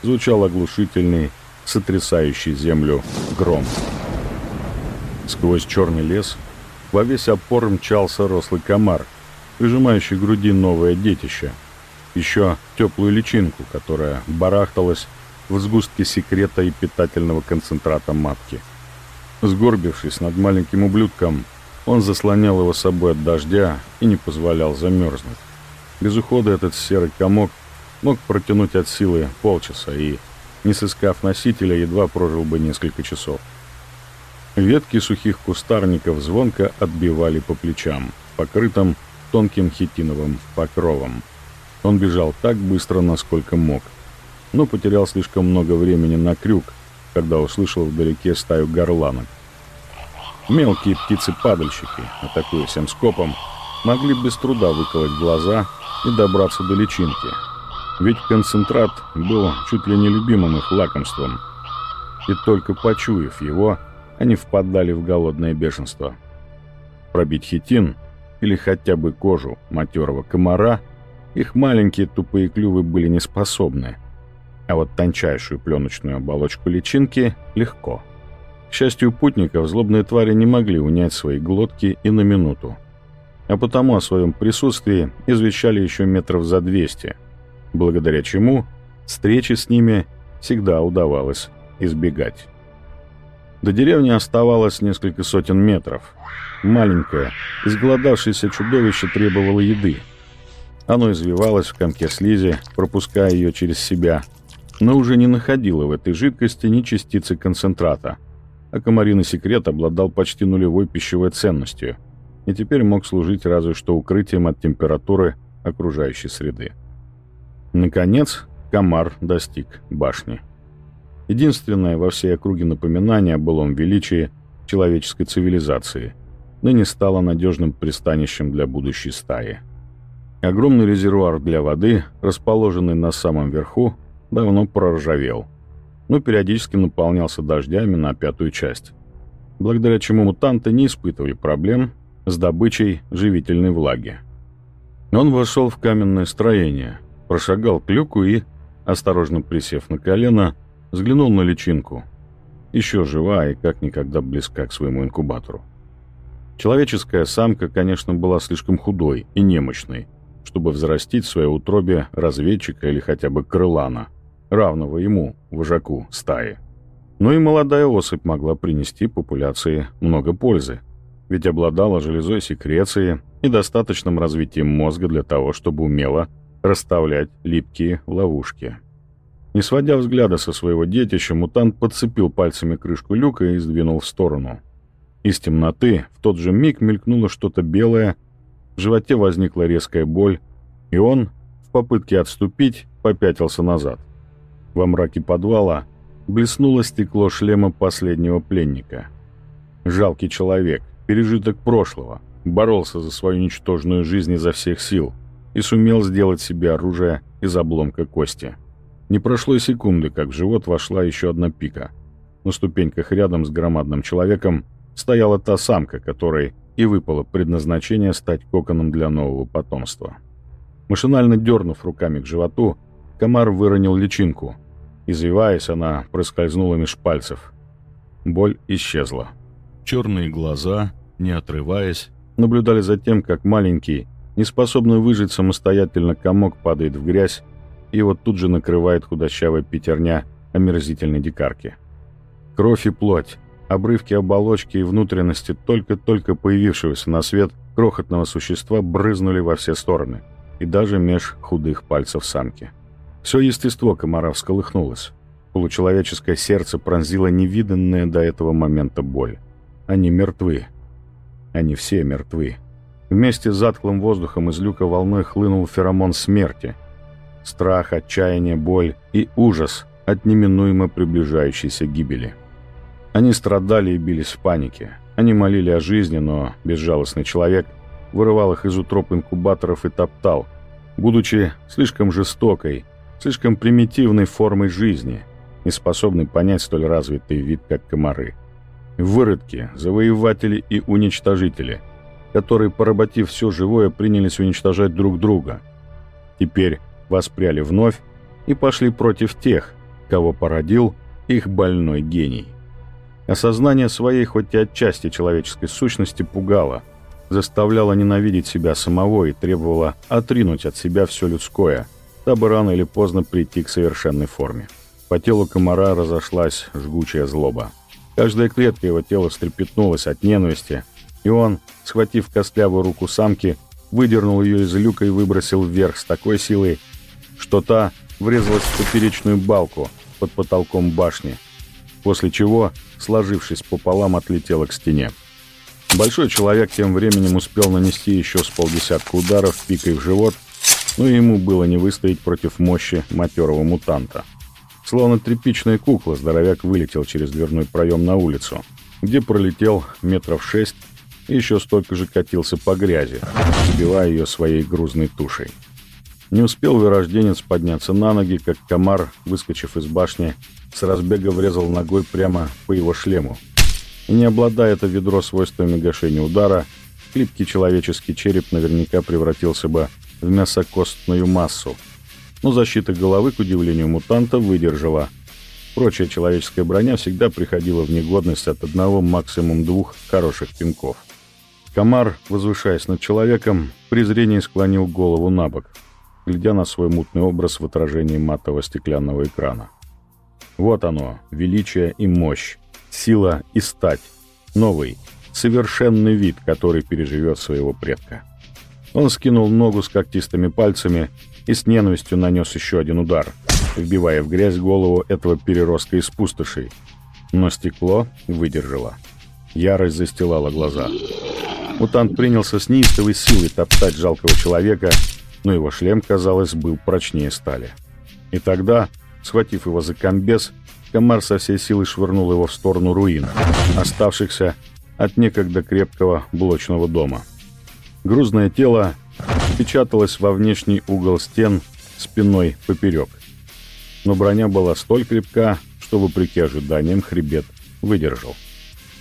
звучал оглушительный, сотрясающий землю гром. Сквозь черный лес во весь опор мчался рослый комар, прижимающий к груди новое детище. еще теплую личинку, которая барахталась в сгустке секрета и питательного концентрата матки. Сгорбившись над маленьким ублюдком, он заслонял его собой от дождя и не позволял замерзнуть. Без ухода этот серый комок мог протянуть от силы полчаса и, не сыскав носителя, едва прожил бы несколько часов. Ветки сухих кустарников звонко отбивали по плечам, покрытым тонким хитиновым покровом. Он бежал так быстро, насколько мог, но потерял слишком много времени на крюк, когда услышал вдалеке стаю горланок. Мелкие птицы-падальщики, атакуя всем скопом, могли без труда выколоть глаза и добраться до личинки. Ведь концентрат был чуть ли не любимым их лакомством. И только почуяв его, они впадали в голодное бешенство. Пробить хитин или хотя бы кожу матерого комара их маленькие тупые клювы были не способны. А вот тончайшую пленочную оболочку личинки легко. К счастью путников, злобные твари не могли унять свои глотки и на минуту. А потому о своем присутствии извещали еще метров за 200, благодаря чему встречи с ними всегда удавалось избегать. До деревни оставалось несколько сотен метров. Маленькое, изголодавшееся чудовище требовало еды. Оно извивалось в комке слизи, пропуская ее через себя, но уже не находило в этой жидкости ни частицы концентрата, а комариный секрет обладал почти нулевой пищевой ценностью и теперь мог служить разве что укрытием от температуры окружающей среды. Наконец, комар достиг башни. Единственное во всей округе напоминание о былом величии человеческой цивилизации ныне стало надежным пристанищем для будущей стаи. Огромный резервуар для воды, расположенный на самом верху, давно проржавел, но периодически наполнялся дождями на пятую часть, благодаря чему мутанты не испытывали проблем с добычей живительной влаги. Он вошел в каменное строение, прошагал к люку и, осторожно присев на колено, Взглянул на личинку. Еще жива и как никогда близка к своему инкубатору. Человеческая самка, конечно, была слишком худой и немощной, чтобы взрастить в своей утробе разведчика или хотя бы крылана, равного ему, вожаку стаи. Но и молодая особь могла принести популяции много пользы, ведь обладала железой секреции и достаточным развитием мозга для того, чтобы умело расставлять липкие ловушки. Не сводя взгляда со своего детища, мутант подцепил пальцами крышку люка и сдвинул в сторону. Из темноты в тот же миг мелькнуло что-то белое, в животе возникла резкая боль, и он, в попытке отступить, попятился назад. Во мраке подвала блеснуло стекло шлема последнего пленника. Жалкий человек, пережиток прошлого, боролся за свою ничтожную жизнь изо всех сил и сумел сделать себе оружие из обломка кости. Не прошло и секунды, как в живот вошла еще одна пика. На ступеньках рядом с громадным человеком стояла та самка, которой и выпало предназначение стать коконом для нового потомства. Машинально дернув руками к животу, комар выронил личинку. Извиваясь, она проскользнула меж пальцев. Боль исчезла. Черные глаза, не отрываясь, наблюдали за тем, как маленький, неспособный выжить самостоятельно комок падает в грязь и вот тут же накрывает худощавая пятерня омерзительной дикарки. Кровь и плоть, обрывки оболочки и внутренности только-только появившегося на свет крохотного существа брызнули во все стороны, и даже меж худых пальцев самки. Все естество комара всколыхнулось. Получеловеческое сердце пронзило невиданная до этого момента боль. Они мертвы. Они все мертвы. Вместе с затхлым воздухом из люка волной хлынул феромон смерти — страх, отчаяние, боль и ужас от неминуемо приближающейся гибели. Они страдали и бились в панике. Они молили о жизни, но безжалостный человек вырывал их из утроб инкубаторов и топтал, будучи слишком жестокой, слишком примитивной формой жизни, не способной понять столь развитый вид, как комары. Выродки, завоеватели и уничтожители, которые, поработив все живое, принялись уничтожать друг друга. Теперь воспряли вновь и пошли против тех, кого породил их больной гений. Осознание своей хоть и отчасти человеческой сущности пугало, заставляло ненавидеть себя самого и требовало отринуть от себя все людское, дабы рано или поздно прийти к совершенной форме. По телу комара разошлась жгучая злоба. Каждая клетка его тела встрепетнулась от ненависти, и он, схватив костлявую руку самки, выдернул ее из люка и выбросил вверх с такой силой, что та врезалась в поперечную балку под потолком башни, после чего, сложившись пополам, отлетела к стене. Большой человек тем временем успел нанести еще с полдесятка ударов пикой в живот, но ему было не выстоять против мощи матерого мутанта. Словно тряпичная кукла, здоровяк вылетел через дверной проем на улицу, где пролетел метров шесть и еще столько же катился по грязи, сбивая ее своей грузной тушей. Не успел вырожденец подняться на ноги, как комар, выскочив из башни, с разбега врезал ногой прямо по его шлему. И не обладая это ведро свойствами гашения удара, хлипкий человеческий череп наверняка превратился бы в мясокостную массу. Но защита головы, к удивлению мутанта, выдержала. Прочая человеческая броня всегда приходила в негодность от одного, максимум двух хороших пинков. Комар, возвышаясь над человеком, презрение склонил голову на бок – глядя на свой мутный образ в отражении матового стеклянного экрана. Вот оно, величие и мощь, сила и стать, новый, совершенный вид, который переживет своего предка. Он скинул ногу с когтистыми пальцами и с ненавистью нанес еще один удар, вбивая в грязь голову этого переростка из пустошей. Но стекло выдержало. Ярость застилала глаза. Мутант принялся с неистовой силой топтать жалкого человека, но его шлем, казалось, был прочнее стали. И тогда, схватив его за комбез, комар со всей силы швырнул его в сторону руин, оставшихся от некогда крепкого блочного дома. Грузное тело печаталось во внешний угол стен спиной поперек. Но броня была столь крепка, что, вопреки ожиданиям, хребет выдержал.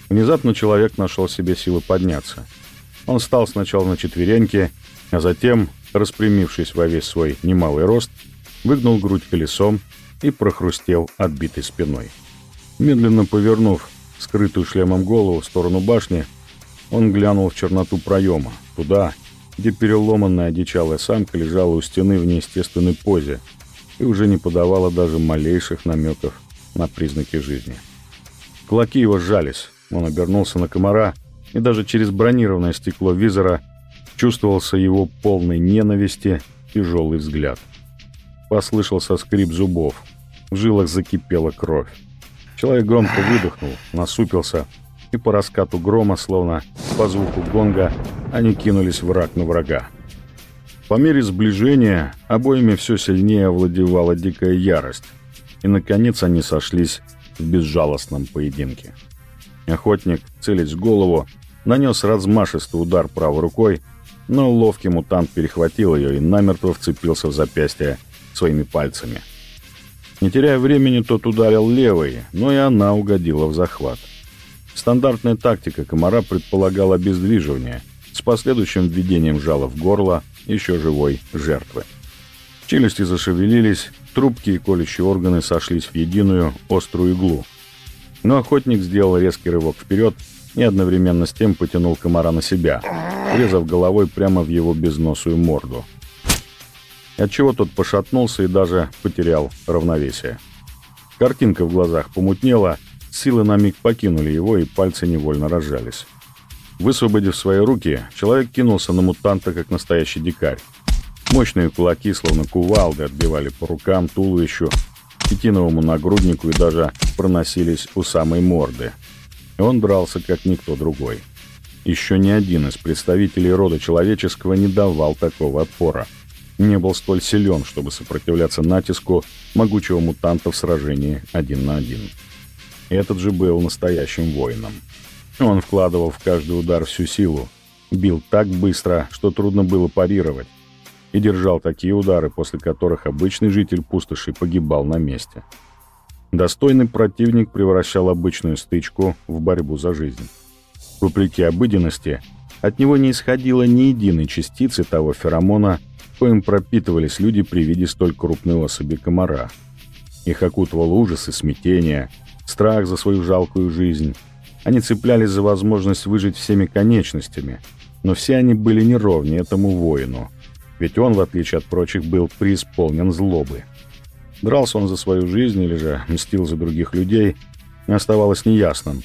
Внезапно человек нашел себе силы подняться. Он встал сначала на четвереньки, а затем, распрямившись во весь свой немалый рост, выгнул грудь колесом и прохрустел отбитой спиной. Медленно повернув скрытую шлемом голову в сторону башни, он глянул в черноту проема, туда, где переломанная одичалая самка лежала у стены в неестественной позе и уже не подавала даже малейших намеков на признаки жизни. Кулаки его сжались, он обернулся на комара, и даже через бронированное стекло визора чувствовался его полный ненависти тяжелый взгляд. Послышался скрип зубов. В жилах закипела кровь. Человек громко выдохнул, насупился, и по раскату грома, словно по звуку гонга, они кинулись враг на врага. По мере сближения обоими все сильнее овладевала дикая ярость, и, наконец, они сошлись в безжалостном поединке. Охотник, целясь в голову, нанес размашистый удар правой рукой, но ловкий мутант перехватил ее и намертво вцепился в запястье своими пальцами. Не теряя времени, тот ударил левой, но и она угодила в захват. Стандартная тактика комара предполагала обездвиживание с последующим введением жала в горло еще живой жертвы. Челюсти зашевелились, трубки и колющие органы сошлись в единую острую иглу. Но охотник сделал резкий рывок вперед и одновременно с тем потянул комара на себя, врезав головой прямо в его безносую морду. Отчего тот пошатнулся и даже потерял равновесие. Картинка в глазах помутнела, силы на миг покинули его, и пальцы невольно разжались. Высвободив свои руки, человек кинулся на мутанта, как настоящий дикарь. Мощные кулаки, словно кувалды, отбивали по рукам, туловищу, хитиновому нагруднику и даже проносились у самой морды. И он дрался, как никто другой. Еще ни один из представителей рода человеческого не давал такого отпора. Не был столь силен, чтобы сопротивляться натиску могучего мутанта в сражении один на один. Этот же был настоящим воином. Он вкладывал в каждый удар всю силу, бил так быстро, что трудно было парировать, и держал такие удары, после которых обычный житель пустоши погибал на месте. Достойный противник превращал обычную стычку в борьбу за жизнь. Вопреки обыденности, от него не исходило ни единой частицы того феромона, коим пропитывались люди при виде столь крупной особи комара. Их окутывал ужас и смятение, страх за свою жалкую жизнь. Они цеплялись за возможность выжить всеми конечностями, но все они были неровни этому воину. Ведь он, в отличие от прочих, был преисполнен злобы. Дрался он за свою жизнь или же мстил за других людей, оставалось неясным.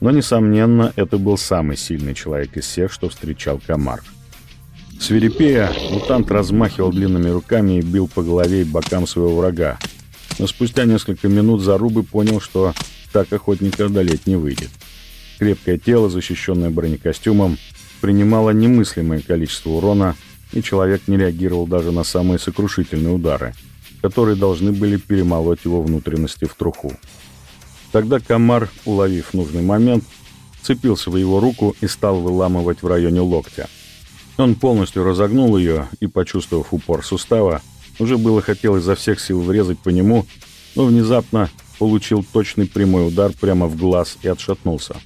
Но, несомненно, это был самый сильный человек из всех, что встречал комар. Свирепея, мутант размахивал длинными руками и бил по голове и бокам своего врага. Но спустя несколько минут Зарубы понял, что так охотника одолеть не выйдет. Крепкое тело, защищенное бронекостюмом, принимало немыслимое количество урона, и человек не реагировал даже на самые сокрушительные удары, которые должны были перемолоть его внутренности в труху. Тогда комар, уловив нужный момент, цепился в его руку и стал выламывать в районе локтя. Он полностью разогнул ее и, почувствовав упор сустава, уже было хотел изо всех сил врезать по нему, но внезапно получил точный прямой удар прямо в глаз и отшатнулся.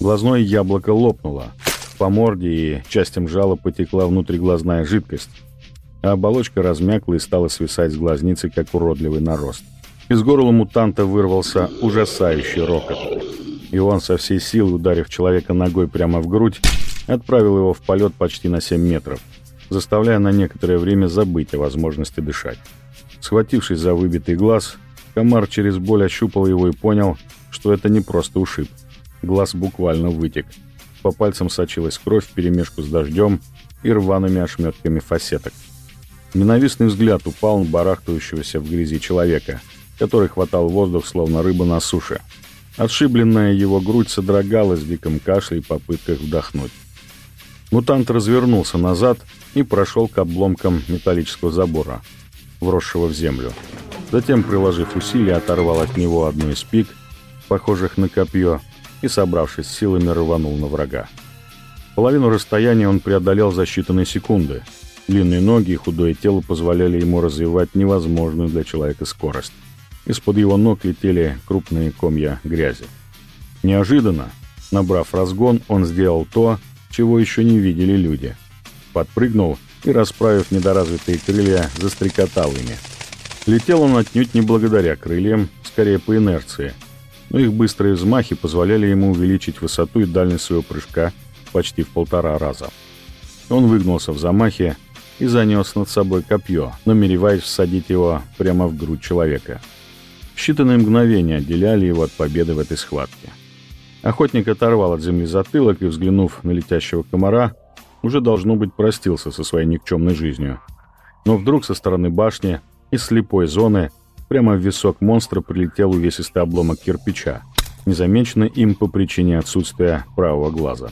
Глазное яблоко лопнуло. По морде и частям жала потекла внутриглазная жидкость, а оболочка размякла и стала свисать с глазницы, как уродливый нарост. Из горла мутанта вырвался ужасающий рокот, и он со всей силы, ударив человека ногой прямо в грудь, отправил его в полет почти на 7 метров, заставляя на некоторое время забыть о возможности дышать. Схватившись за выбитый глаз, комар через боль ощупал его и понял, что это не просто ушиб. Глаз буквально вытек. По пальцам сочилась кровь вперемешку с дождем и рваными ошметками фасеток. Ненавистный взгляд упал на барахтающегося в грязи человека, который хватал воздух, словно рыба на суше. Отшибленная его грудь содрогалась в диком кашле и попытках вдохнуть. Мутант развернулся назад и прошел к обломкам металлического забора, вросшего в землю. Затем, приложив усилия, оторвал от него одну из пик, похожих на копье, и, собравшись силами, рванул на врага. Половину расстояния он преодолел за считанные секунды. Длинные ноги и худое тело позволяли ему развивать невозможную для человека скорость. Из-под его ног летели крупные комья грязи. Неожиданно, набрав разгон, он сделал то, чего еще не видели люди. Подпрыгнул и, расправив недоразвитые крылья, застрекотал ими. Летел он отнюдь не благодаря крыльям, скорее по инерции, но их быстрые взмахи позволяли ему увеличить высоту и дальность своего прыжка почти в полтора раза. Он выгнулся в замахе и занес над собой копье, намереваясь всадить его прямо в грудь человека. Считанные мгновения отделяли его от победы в этой схватке. Охотник оторвал от земли затылок и, взглянув на летящего комара, уже, должно быть, простился со своей никчемной жизнью. Но вдруг со стороны башни, из слепой зоны, прямо в висок монстра прилетел увесистый обломок кирпича, незамеченный им по причине отсутствия правого глаза.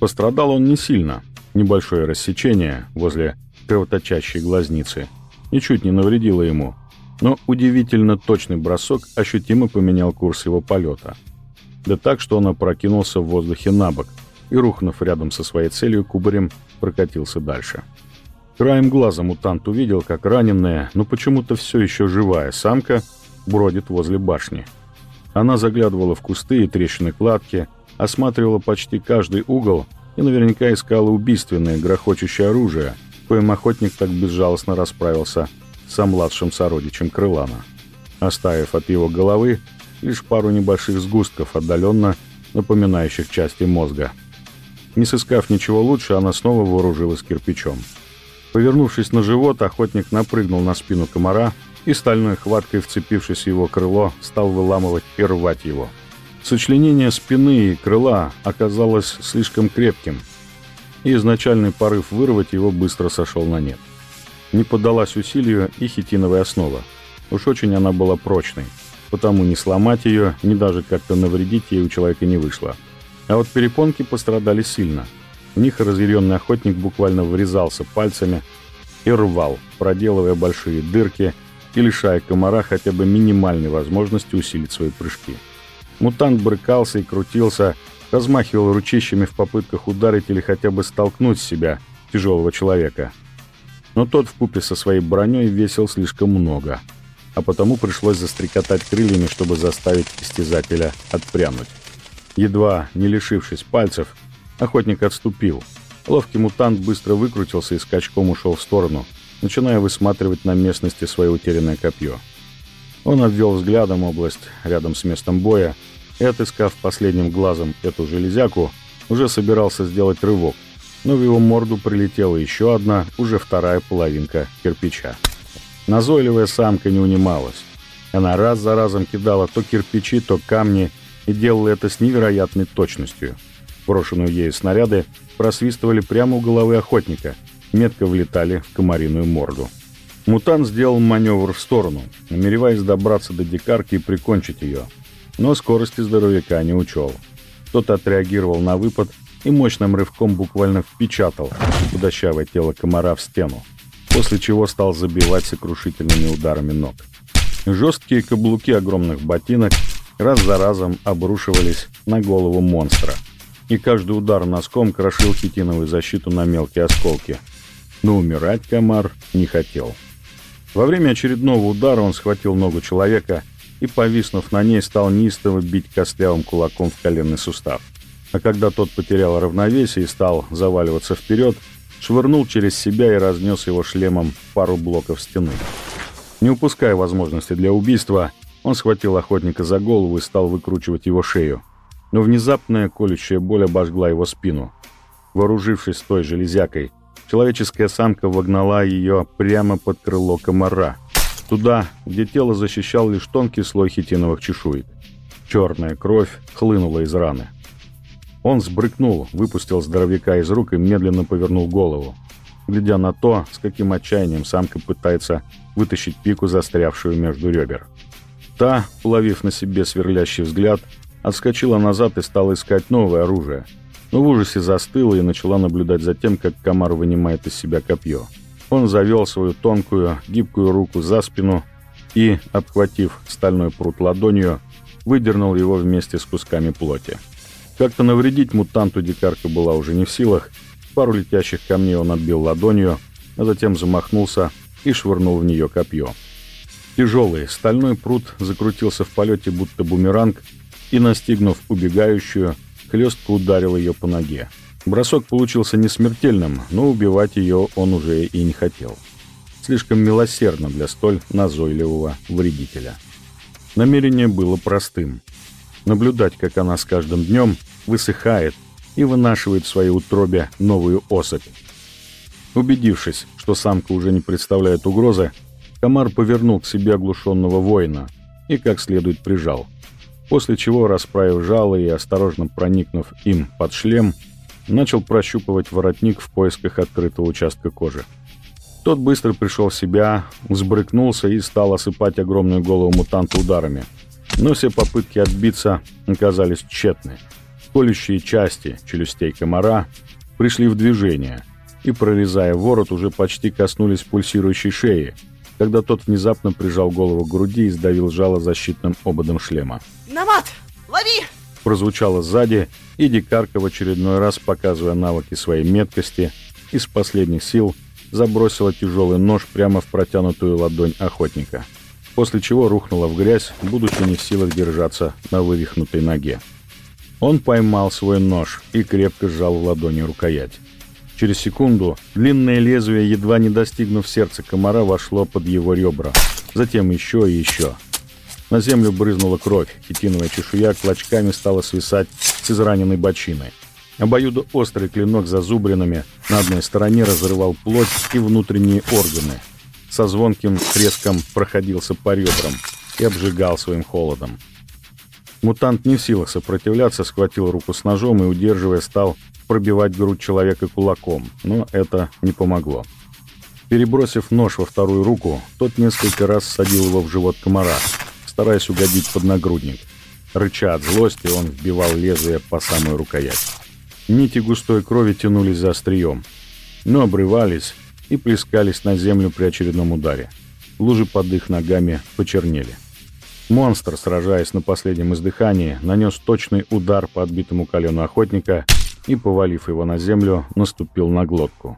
Пострадал он не сильно. Небольшое рассечение возле кровоточащей глазницы ничуть не навредило ему, но удивительно точный бросок ощутимо поменял курс его полета – да так, что он опрокинулся в воздухе на бок и, рухнув рядом со своей целью, кубарем прокатился дальше. Краем глаза мутант увидел, как раненая, но почему-то все еще живая самка бродит возле башни. Она заглядывала в кусты и трещины кладки, осматривала почти каждый угол и наверняка искала убийственное грохочущее оружие, коим охотник так безжалостно расправился со младшим сородичем Крылана. Оставив от его головы лишь пару небольших сгустков, отдаленно напоминающих части мозга. Не сыскав ничего лучше, она снова вооружилась кирпичом. Повернувшись на живот, охотник напрыгнул на спину комара и стальной хваткой, вцепившись в его крыло, стал выламывать и рвать его. Сочленение спины и крыла оказалось слишком крепким, и изначальный порыв вырвать его быстро сошел на нет. Не поддалась усилию и хитиновая основа. Уж очень она была прочной потому не сломать ее, ни даже как-то навредить ей у человека не вышло. А вот перепонки пострадали сильно. В них разъяренный охотник буквально врезался пальцами и рвал, проделывая большие дырки и лишая комара хотя бы минимальной возможности усилить свои прыжки. Мутант брыкался и крутился, размахивал ручищами в попытках ударить или хотя бы столкнуть себя тяжелого человека. Но тот в купе со своей броней весил слишком много — а потому пришлось застрекотать крыльями, чтобы заставить истязателя отпрянуть. Едва не лишившись пальцев, охотник отступил. Ловкий мутант быстро выкрутился и скачком ушел в сторону, начиная высматривать на местности свое утерянное копье. Он обвел взглядом область рядом с местом боя и, отыскав последним глазом эту железяку, уже собирался сделать рывок, но в его морду прилетела еще одна, уже вторая половинка кирпича. Назойливая самка не унималась. Она раз за разом кидала то кирпичи, то камни и делала это с невероятной точностью. Брошенные ею снаряды просвистывали прямо у головы охотника, метко влетали в комариную морду. Мутант сделал маневр в сторону, намереваясь добраться до дикарки и прикончить ее. Но скорости здоровяка не учел. Тот отреагировал на выпад и мощным рывком буквально впечатал худощавое тело комара в стену, после чего стал забивать сокрушительными ударами ног. Жесткие каблуки огромных ботинок раз за разом обрушивались на голову монстра, и каждый удар носком крошил хитиновую защиту на мелкие осколки. Но умирать комар не хотел. Во время очередного удара он схватил ногу человека и, повиснув на ней, стал неистово бить костлявым кулаком в коленный сустав. А когда тот потерял равновесие и стал заваливаться вперед, швырнул через себя и разнес его шлемом пару блоков стены. Не упуская возможности для убийства, он схватил охотника за голову и стал выкручивать его шею. Но внезапная колющая боль обожгла его спину. Вооружившись той железякой, человеческая самка вогнала ее прямо под крыло комара. Туда, где тело защищал лишь тонкий слой хитиновых чешуек. Черная кровь хлынула из раны. Он сбрыкнул, выпустил здоровяка из рук и медленно повернул голову, глядя на то, с каким отчаянием самка пытается вытащить пику, застрявшую между ребер. Та, уловив на себе сверлящий взгляд, отскочила назад и стала искать новое оружие, но в ужасе застыла и начала наблюдать за тем, как комар вынимает из себя копье. Он завел свою тонкую, гибкую руку за спину и, обхватив стальной прут ладонью, выдернул его вместе с кусками плоти. Как-то навредить мутанту дикарка была уже не в силах. Пару летящих камней он отбил ладонью, а затем замахнулся и швырнул в нее копье. Тяжелый стальной пруд закрутился в полете, будто бумеранг, и, настигнув убегающую, хлестко ударил ее по ноге. Бросок получился не смертельным, но убивать ее он уже и не хотел. Слишком милосердно для столь назойливого вредителя. Намерение было простым. Наблюдать, как она с каждым днем высыхает и вынашивает в своей утробе новую особь. Убедившись, что самка уже не представляет угрозы, комар повернул к себе оглушенного воина и как следует прижал, после чего, расправив жало и осторожно проникнув им под шлем, начал прощупывать воротник в поисках открытого участка кожи. Тот быстро пришел в себя, взбрыкнулся и стал осыпать огромную голову мутанта ударами. Но все попытки отбиться оказались тщетны. Колющие части челюстей комара пришли в движение и, прорезая ворот, уже почти коснулись пульсирующей шеи, когда тот внезапно прижал голову к груди и сдавил жало защитным ободом шлема. «Намат, лови!» Прозвучало сзади, и дикарка в очередной раз, показывая навыки своей меткости, из последних сил забросила тяжелый нож прямо в протянутую ладонь охотника, после чего рухнула в грязь, будучи не в силах держаться на вывихнутой ноге. Он поймал свой нож и крепко сжал в ладони рукоять. Через секунду длинное лезвие, едва не достигнув сердца комара, вошло под его ребра. Затем еще и еще. На землю брызнула кровь, хитиновая чешуя клочками стала свисать с израненной бочиной. Обоюдо острый клинок за зубринами на одной стороне разрывал плоть и внутренние органы. Со звонким треском проходился по ребрам и обжигал своим холодом. Мутант не в силах сопротивляться, схватил руку с ножом и, удерживая, стал пробивать грудь человека кулаком, но это не помогло. Перебросив нож во вторую руку, тот несколько раз садил его в живот комара, стараясь угодить под нагрудник. Рыча от злости, он вбивал лезвие по самую рукоять. Нити густой крови тянулись за острием, но обрывались и плескались на землю при очередном ударе. Лужи под их ногами почернели. Монстр, сражаясь на последнем издыхании, нанес точный удар по отбитому колену охотника и, повалив его на землю, наступил на глотку.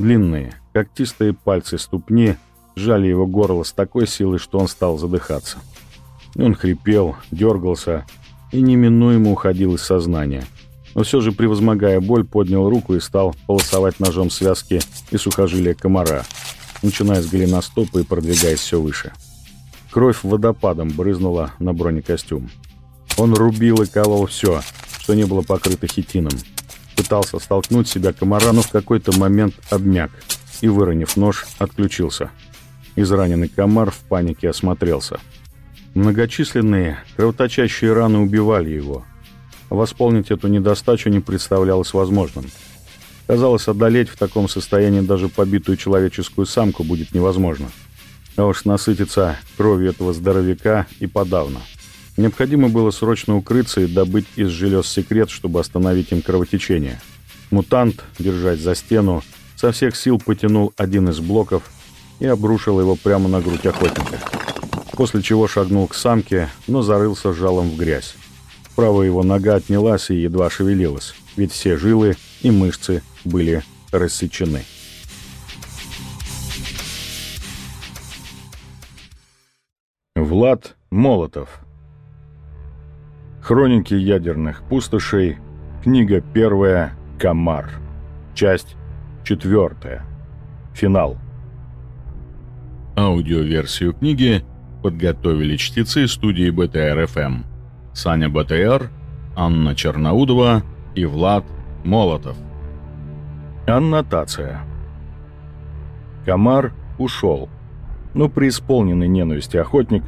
Длинные, когтистые пальцы ступни сжали его горло с такой силой, что он стал задыхаться. Он хрипел, дергался и неминуемо уходил из сознания. Но все же, превозмогая боль, поднял руку и стал полосовать ножом связки и сухожилия комара, начиная с голеностопа и продвигаясь все выше. Кровь водопадом брызнула на бронекостюм. Он рубил и колол все, что не было покрыто хитином. попытался столкнуть себя комара, но в какой-то момент обмяк и, выронив нож, отключился. Израненный комар в панике осмотрелся. Многочисленные кровоточащие раны убивали его. Восполнить эту недостачу не представлялось возможным. Казалось, одолеть в таком состоянии даже побитую человеческую самку будет невозможно. А уж насытиться кровью этого здоровяка и подавно. Необходимо было срочно укрыться и добыть из желез секрет, чтобы остановить им кровотечение. Мутант, держась за стену, со всех сил потянул один из блоков и обрушил его прямо на грудь охотника. После чего шагнул к самке, но зарылся жалом в грязь. Правая его нога отнялась и едва шевелилась, ведь все жилы и мышцы были рассечены. Влад Молотов. Хроники ядерных пустошей. Книга первая. Комар. Часть четвертая. Финал. Аудиоверсию книги подготовили чтецы студии БТР-ФМ. Саня БТР, Анна Черноудова и Влад Молотов. Аннотация. Комар ушел, но преисполненный ненависти охотник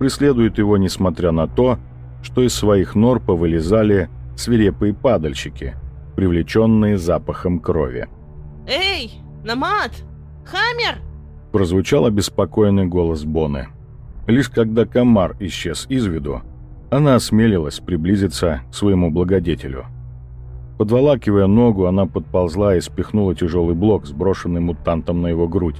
преследует его, несмотря на то, что из своих нор повылезали свирепые падальщики, привлеченные запахом крови. Эй, Намат! Хаммер! Прозвучал обеспокоенный голос Боны. Лишь когда комар исчез из виду, она осмелилась приблизиться к своему благодетелю – Подволакивая ногу, она подползла и спихнула тяжелый блок, сброшенный мутантом на его грудь.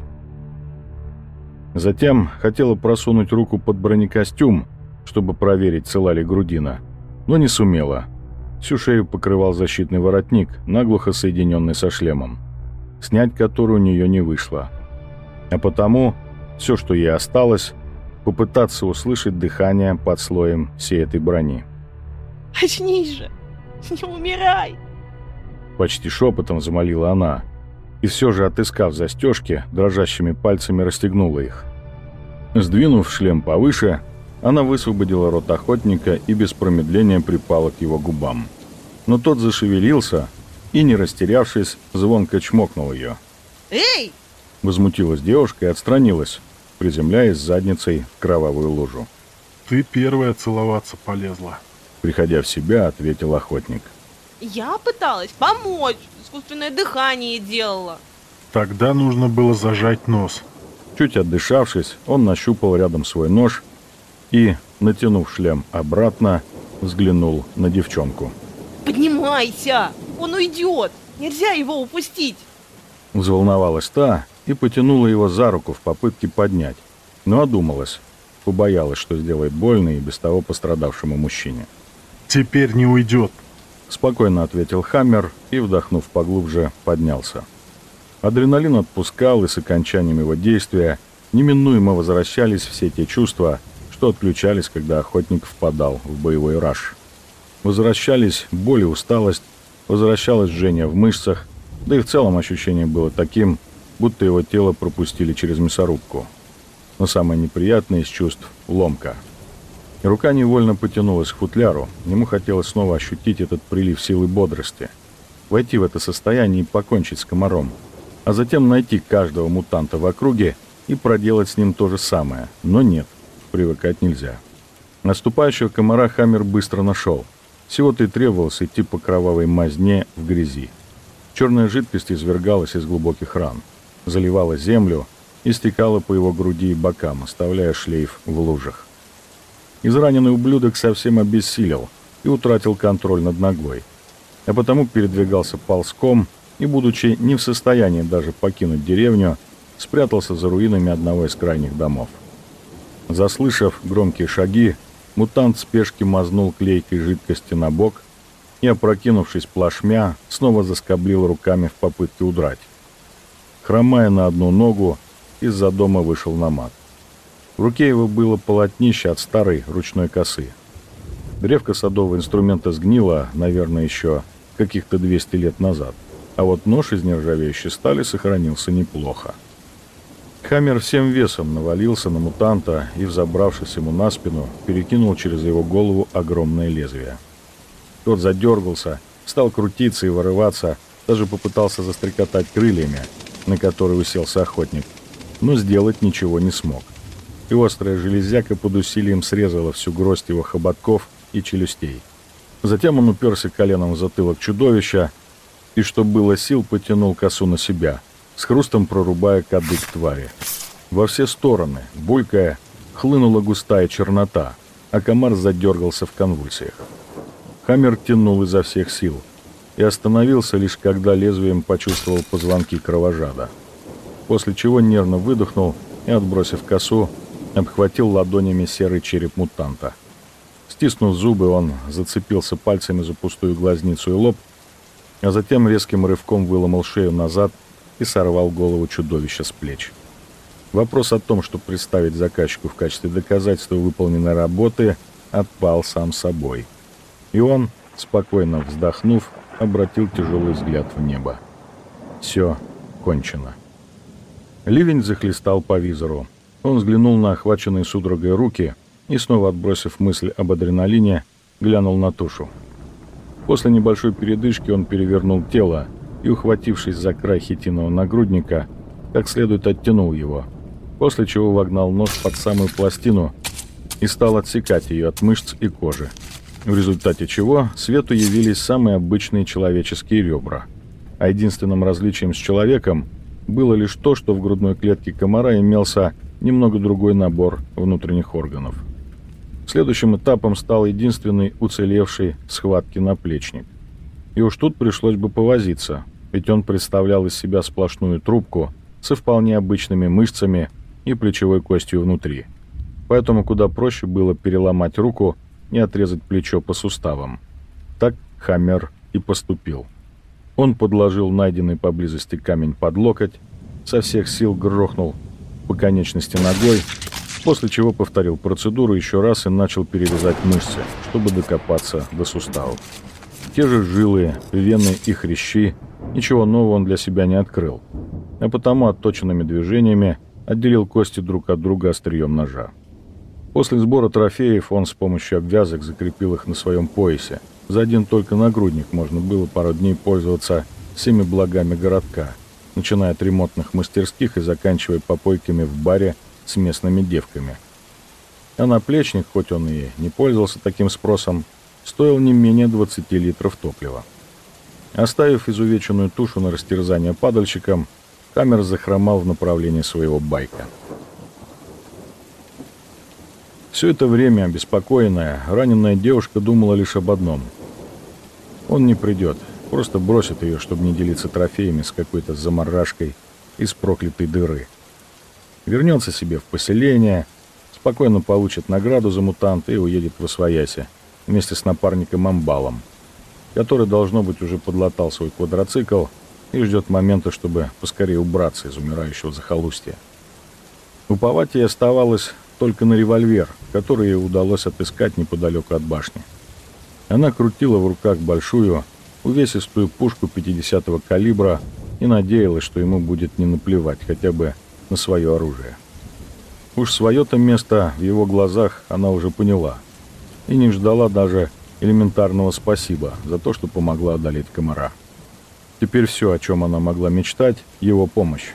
Затем хотела просунуть руку под бронекостюм, чтобы проверить, цела ли грудина, но не сумела. Всю шею покрывал защитный воротник, наглухо соединенный со шлемом, снять который у нее не вышло. А потому все, что ей осталось, попытаться услышать дыхание под слоем всей этой брони. «Очнись же! Не умирай!» Почти шепотом замолила она. И все же, отыскав застежки, дрожащими пальцами расстегнула их. Сдвинув шлем повыше, она высвободила рот охотника и без промедления припала к его губам. Но тот зашевелился и, не растерявшись, звонко чмокнул ее. «Эй!» Возмутилась девушка и отстранилась, приземляясь задницей в кровавую лужу. «Ты первая целоваться полезла», — приходя в себя, ответил охотник. — я пыталась помочь, искусственное дыхание делала. Тогда нужно было зажать нос. Чуть отдышавшись, он нащупал рядом свой нож и, натянув шлем обратно, взглянул на девчонку. «Поднимайся! Он уйдет! Нельзя его упустить!» Взволновалась та и потянула его за руку в попытке поднять, но одумалась, побоялась, что сделает больно и без того пострадавшему мужчине. «Теперь не уйдет!» Спокойно ответил Хаммер и, вдохнув поглубже, поднялся. Адреналин отпускал, и с окончанием его действия неминуемо возвращались все те чувства, что отключались, когда охотник впадал в боевой раж. Возвращались боль и усталость, возвращалось жжение в мышцах, да и в целом ощущение было таким, будто его тело пропустили через мясорубку. Но самое неприятное из чувств — ломка — Рука невольно потянулась к футляру. Ему хотелось снова ощутить этот прилив силы бодрости. Войти в это состояние и покончить с комаром. А затем найти каждого мутанта в округе и проделать с ним то же самое. Но нет, привыкать нельзя. Наступающего комара Хаммер быстро нашел. Всего-то и требовалось идти по кровавой мазне в грязи. Черная жидкость извергалась из глубоких ран, заливала землю и стекала по его груди и бокам, оставляя шлейф в лужах. Израненный ублюдок совсем обессилел и утратил контроль над ногой, а потому передвигался ползком и, будучи не в состоянии даже покинуть деревню, спрятался за руинами одного из крайних домов. Заслышав громкие шаги, мутант в спешке мазнул клейкой жидкости на бок и, опрокинувшись плашмя, снова заскоблил руками в попытке удрать. Хромая на одну ногу, из-за дома вышел на мат. В руке его было полотнище от старой ручной косы. Древко садового инструмента сгнило, наверное, еще каких-то 200 лет назад, а вот нож из нержавеющей стали сохранился неплохо. Хаммер всем весом навалился на мутанта и, взобравшись ему на спину, перекинул через его голову огромное лезвие. Тот задергался стал крутиться и вырываться, даже попытался застрекотать крыльями, на которые уселся охотник, но сделать ничего не смог. И острая железяка под усилием срезала всю гроздь его хоботков и челюстей. Затем он уперся коленом в затылок чудовища и, что было сил, потянул косу на себя, с хрустом прорубая кадык твари. Во все стороны, булькая, хлынула густая чернота, а комар задергался в конвульсиях. Хаммер тянул изо всех сил и остановился лишь когда лезвием почувствовал позвонки кровожада. После чего нервно выдохнул и, отбросив косу, обхватил ладонями серый череп мутанта. Стиснув зубы, он зацепился пальцами за пустую глазницу и лоб, а затем резким рывком выломал шею назад и сорвал голову чудовища с плеч. Вопрос о том, что представить заказчику в качестве доказательства выполненной работы, отпал сам собой. И он, спокойно вздохнув, обратил тяжелый взгляд в небо. Все кончено. Ливень захлестал по визору. Он взглянул на охваченные судорогой руки и, снова отбросив мысль об адреналине, глянул на тушу. После небольшой передышки он перевернул тело и, ухватившись за край хитинового нагрудника, как следует оттянул его – после чего вогнал нож под самую пластину и стал отсекать ее от мышц и кожи, в результате чего свету явились самые обычные человеческие ребра. А единственным различием с человеком было лишь то, что в грудной клетке комара имелся немного другой набор внутренних органов. Следующим этапом стал единственный уцелевший схватки наплечник. И уж тут пришлось бы повозиться, ведь он представлял из себя сплошную трубку со вполне обычными мышцами и плечевой костью внутри. Поэтому куда проще было переломать руку и отрезать плечо по суставам. Так Хаммер и поступил. Он подложил найденный поблизости камень под локоть, со всех сил грохнул по конечности ногой, после чего повторил процедуру еще раз и начал перерезать мышцы, чтобы докопаться до суставов. Те же жилы, вены и хрящи, ничего нового он для себя не открыл, а потому отточенными движениями отделил кости друг от друга острием ножа. После сбора трофеев он с помощью обвязок закрепил их на своем поясе. За один только нагрудник можно было пару дней пользоваться всеми благами городка, начиная от ремонтных мастерских и заканчивая попойками в баре с местными девками. А наплечник, хоть он и не пользовался таким спросом, стоил не менее 20 литров топлива. Оставив изувеченную тушу на растерзание падальщикам, Камер захромал в направлении своего байка. Все это время, обеспокоенная, раненая девушка думала лишь об одном. Он не придет, просто бросит ее, чтобы не делиться трофеями с какой-то заморашкой из проклятой дыры. Вернется себе в поселение, спокойно получит награду за мутанта и уедет в Освояси вместе с напарником Амбалом, который, должно быть, уже подлатал свой квадроцикл и ждет момента, чтобы поскорее убраться из умирающего захолустья. Уповать ей оставалось только на револьвер, который ей удалось отыскать неподалеку от башни. Она крутила в руках большую, увесистую пушку 50-го калибра и надеялась, что ему будет не наплевать хотя бы на свое оружие. Уж свое-то место в его глазах она уже поняла и не ждала даже элементарного спасибо за то, что помогла одолеть комара. Теперь все, о чем она могла мечтать, его помощь.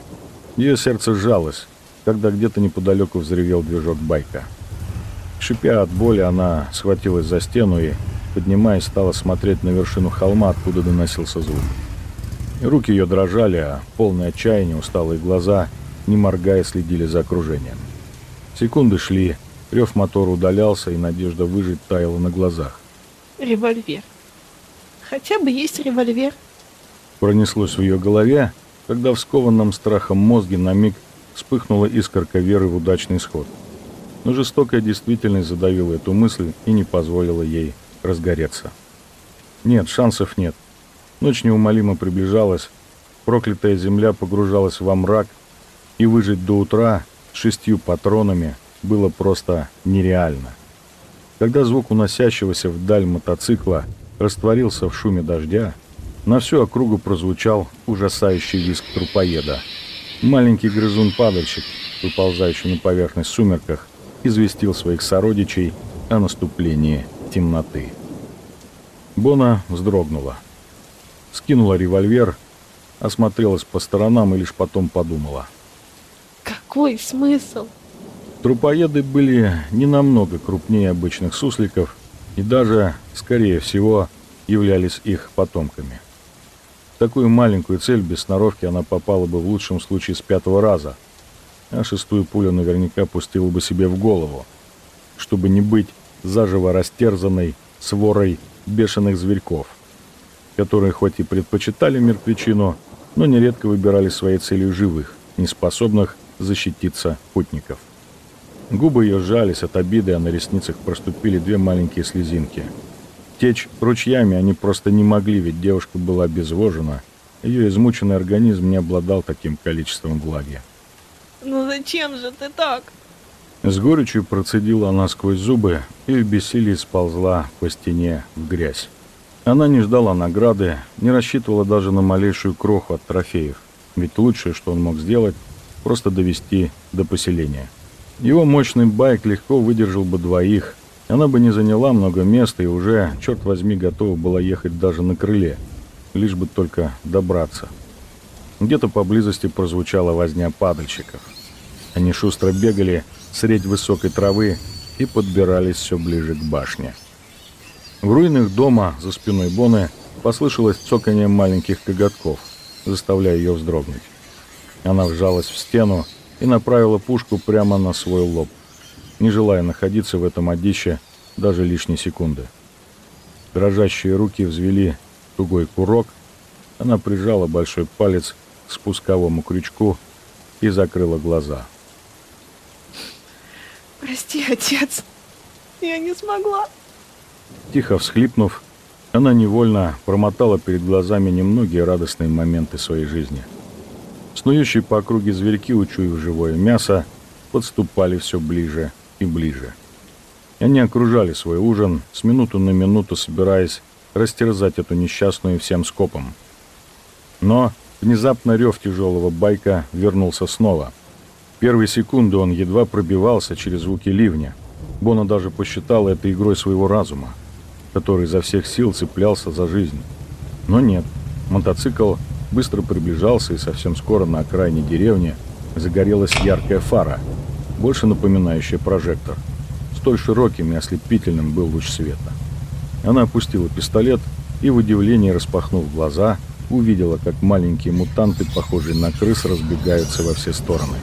Ее сердце сжалось, когда где-то неподалеку взревел движок байка. Шипя от боли, она схватилась за стену и, поднимаясь, стала смотреть на вершину холма, откуда доносился звук. Руки ее дрожали, а полное отчаяние, усталые глаза, не моргая, следили за окружением. Секунды шли, рев мотора удалялся, и надежда выжить таяла на глазах. Револьвер. Хотя бы есть револьвер. Пронеслось в ее голове, когда в скованном страхом мозге на миг вспыхнула искорка веры в удачный исход. Но жестокая действительность задавила эту мысль и не позволила ей разгореться. Нет, шансов нет. Ночь неумолимо приближалась, проклятая земля погружалась во мрак, и выжить до утра с шестью патронами было просто нереально. Когда звук уносящегося вдаль мотоцикла растворился в шуме дождя, на всю округу прозвучал ужасающий визг трупоеда. Маленький грызун-падальщик, выползающий на поверхность в сумерках, известил своих сородичей о наступлении темноты. Бона вздрогнула. скинула револьвер, осмотрелась по сторонам и лишь потом подумала. Какой смысл? Трупоеды были не намного крупнее обычных сусликов и даже, скорее всего, являлись их потомками. В такую маленькую цель без сноровки она попала бы в лучшем случае с пятого раза, а шестую пулю наверняка пустила бы себе в голову, чтобы не быть заживо растерзанной сворой бешеных зверьков, которые хоть и предпочитали мертвечину, но нередко выбирали своей целью живых, неспособных защититься путников. Губы ее сжались от обиды, а на ресницах проступили две маленькие слезинки. Течь ручьями они просто не могли, ведь девушка была обезвожена. Ее измученный организм не обладал таким количеством влаги. Ну зачем же ты так? С горечью процедила она сквозь зубы и в бессилии сползла по стене в грязь. Она не ждала награды, не рассчитывала даже на малейшую кроху от трофеев, ведь лучшее, что он мог сделать, просто довести до поселения. Его мощный байк легко выдержал бы двоих, она бы не заняла много места и уже, черт возьми, готова была ехать даже на крыле, лишь бы только добраться. Где-то поблизости прозвучала возня падальщиков. Они шустро бегали средь высокой травы и подбирались все ближе к башне. В руинах дома за спиной Боны послышалось цоканье маленьких коготков, заставляя ее вздрогнуть. Она вжалась в стену и направила пушку прямо на свой лоб, не желая находиться в этом одище даже лишней секунды. Дрожащие руки взвели тугой курок, она прижала большой палец к спусковому крючку и закрыла глаза. Прости, отец, я не смогла. Тихо всхлипнув, она невольно промотала перед глазами немногие радостные моменты своей жизни. Снующие по округе зверьки, учуяв живое мясо, подступали все ближе и ближе. Они окружали свой ужин, с минуту на минуту собираясь растерзать эту несчастную всем скопом. Но внезапно рев тяжелого байка вернулся снова. Первые секунды он едва пробивался через звуки ливня. Бона даже посчитал это игрой своего разума который изо всех сил цеплялся за жизнь. Но нет, мотоцикл быстро приближался, и совсем скоро на окраине деревни загорелась яркая фара, больше напоминающая прожектор. Столь широким и ослепительным был луч света. Она опустила пистолет и в удивлении, распахнув глаза, увидела, как маленькие мутанты, похожие на крыс, разбегаются во все стороны.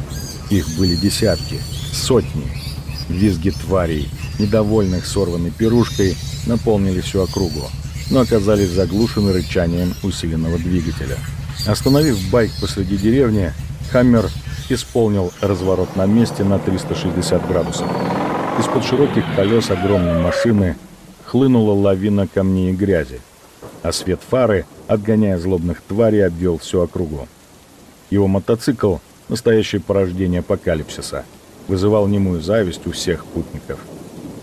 Их были десятки, сотни. Визги тварей, недовольных сорванной пирушкой, наполнили всю округу, но оказались заглушены рычанием усиленного двигателя. Остановив байк посреди деревни, Хаммер исполнил разворот на месте на 360 градусов. Из-под широких колес огромной машины хлынула лавина камней и грязи, а свет фары, отгоняя злобных тварей, обвел всю округу. Его мотоцикл, настоящее порождение апокалипсиса, вызывал немую зависть у всех путников –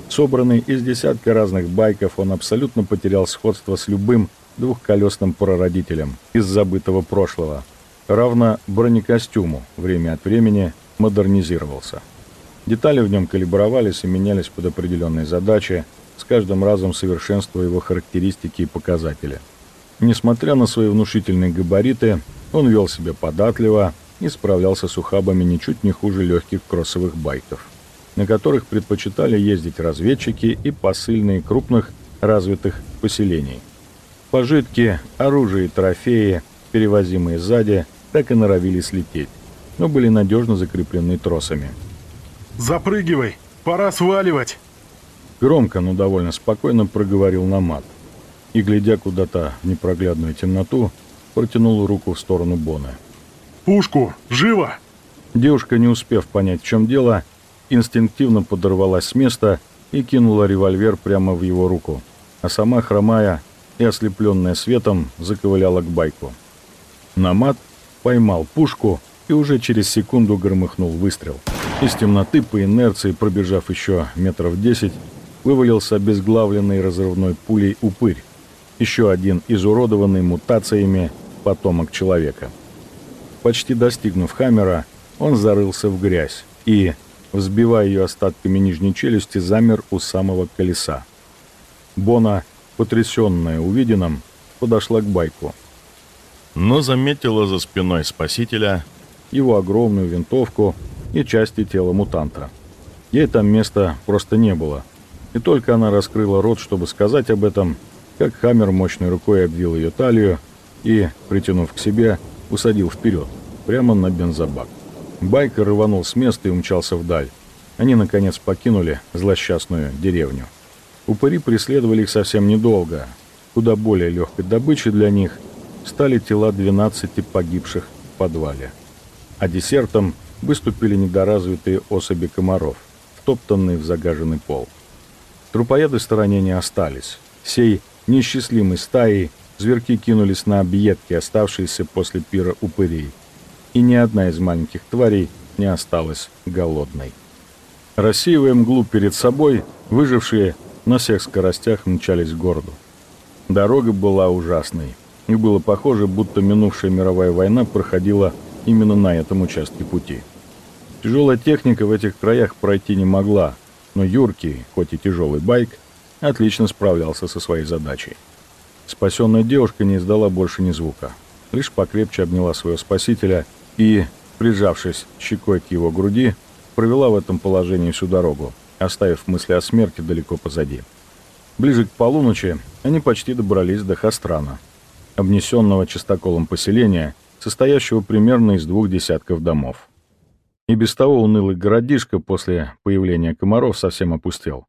Собранный из десятка разных байков, он абсолютно потерял сходство с любым двухколесным прародителем из забытого прошлого. Равно бронекостюму время от времени модернизировался. Детали в нем калибровались и менялись под определенные задачи, с каждым разом совершенствуя его характеристики и показатели. Несмотря на свои внушительные габариты, он вел себя податливо и справлялся с ухабами ничуть не хуже легких кроссовых байков на которых предпочитали ездить разведчики и посыльные крупных развитых поселений. Пожитки, оружие и трофеи, перевозимые сзади, так и норовили слететь, но были надежно закреплены тросами. «Запрыгивай! Пора сваливать!» Громко, но довольно спокойно проговорил Намат и, глядя куда-то в непроглядную темноту, протянул руку в сторону Бона. «Пушку! Живо!» Девушка, не успев понять, в чем дело, инстинктивно подорвалась с места и кинула револьвер прямо в его руку, а сама, хромая и ослепленная светом, заковыляла к байку. Намат поймал пушку и уже через секунду громыхнул выстрел. Из темноты по инерции, пробежав еще метров десять, вывалился обезглавленный разрывной пулей упырь, еще один изуродованный мутациями потомок человека. Почти достигнув Хаммера, он зарылся в грязь и, взбивая ее остатками нижней челюсти, замер у самого колеса. Бона, потрясенная увиденным, подошла к байку но заметила за спиной спасителя его огромную винтовку и части тела мутанта. Ей там места просто не было. И только она раскрыла рот, чтобы сказать об этом, как Хаммер мощной рукой обвил ее талию и, притянув к себе, усадил вперед, прямо на бензобак. Байкер рванул с места и умчался вдаль. Они, наконец, покинули злосчастную деревню. Упыри преследовали их совсем недолго. Куда более легкой добычей для них стали тела 12 погибших в подвале. А десертом выступили недоразвитые особи комаров, втоптанные в загаженный пол. Трупоеды стороне не остались. Сей несчастливой стаей зверки кинулись на объедки, оставшиеся после пира упырей. И ни одна из маленьких тварей не осталась голодной. Рассеивая мглу перед собой, выжившие на всех скоростях мчались к городу. Дорога была ужасной, и было похоже, будто минувшая мировая война проходила именно на этом участке пути. Тяжелая техника в этих краях пройти не могла, но юркий, хоть и тяжелый байк, отлично справлялся со своей задачей. Спасенная девушка не издала больше ни звука, лишь покрепче обняла своего спасителя и, прижавшись щекой к его груди, провела в этом положении всю дорогу, оставив мысли о смерти далеко позади. Ближе к полуночи они почти добрались до Хастрана, обнесенного чистоколом поселения, состоящего примерно из двух десятков домов. И без того унылый городишко после появления комаров совсем опустел.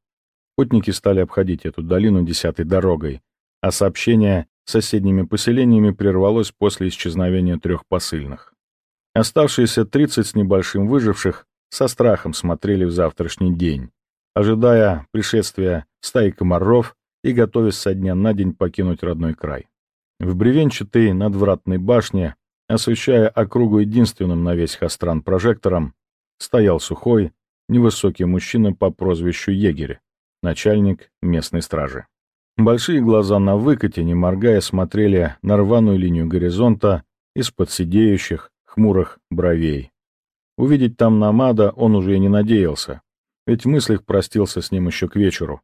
Путники стали обходить эту долину десятой дорогой, а сообщение с соседними поселениями прервалось после исчезновения трех посыльных. Оставшиеся 30 с небольшим выживших со страхом смотрели в завтрашний день, ожидая пришествия стаи комаров и готовясь со дня на день покинуть родной край. В бревенчатой надвратной башне освещая округу единственным на весь Хастран прожектором, стоял сухой, невысокий мужчина по прозвищу Егерь, начальник местной стражи. Большие глаза на выкате, не моргая, смотрели на рваную линию горизонта из-под сидеющих, хмурых бровей. Увидеть там Намада он уже и не надеялся, ведь в мыслях простился с ним еще к вечеру.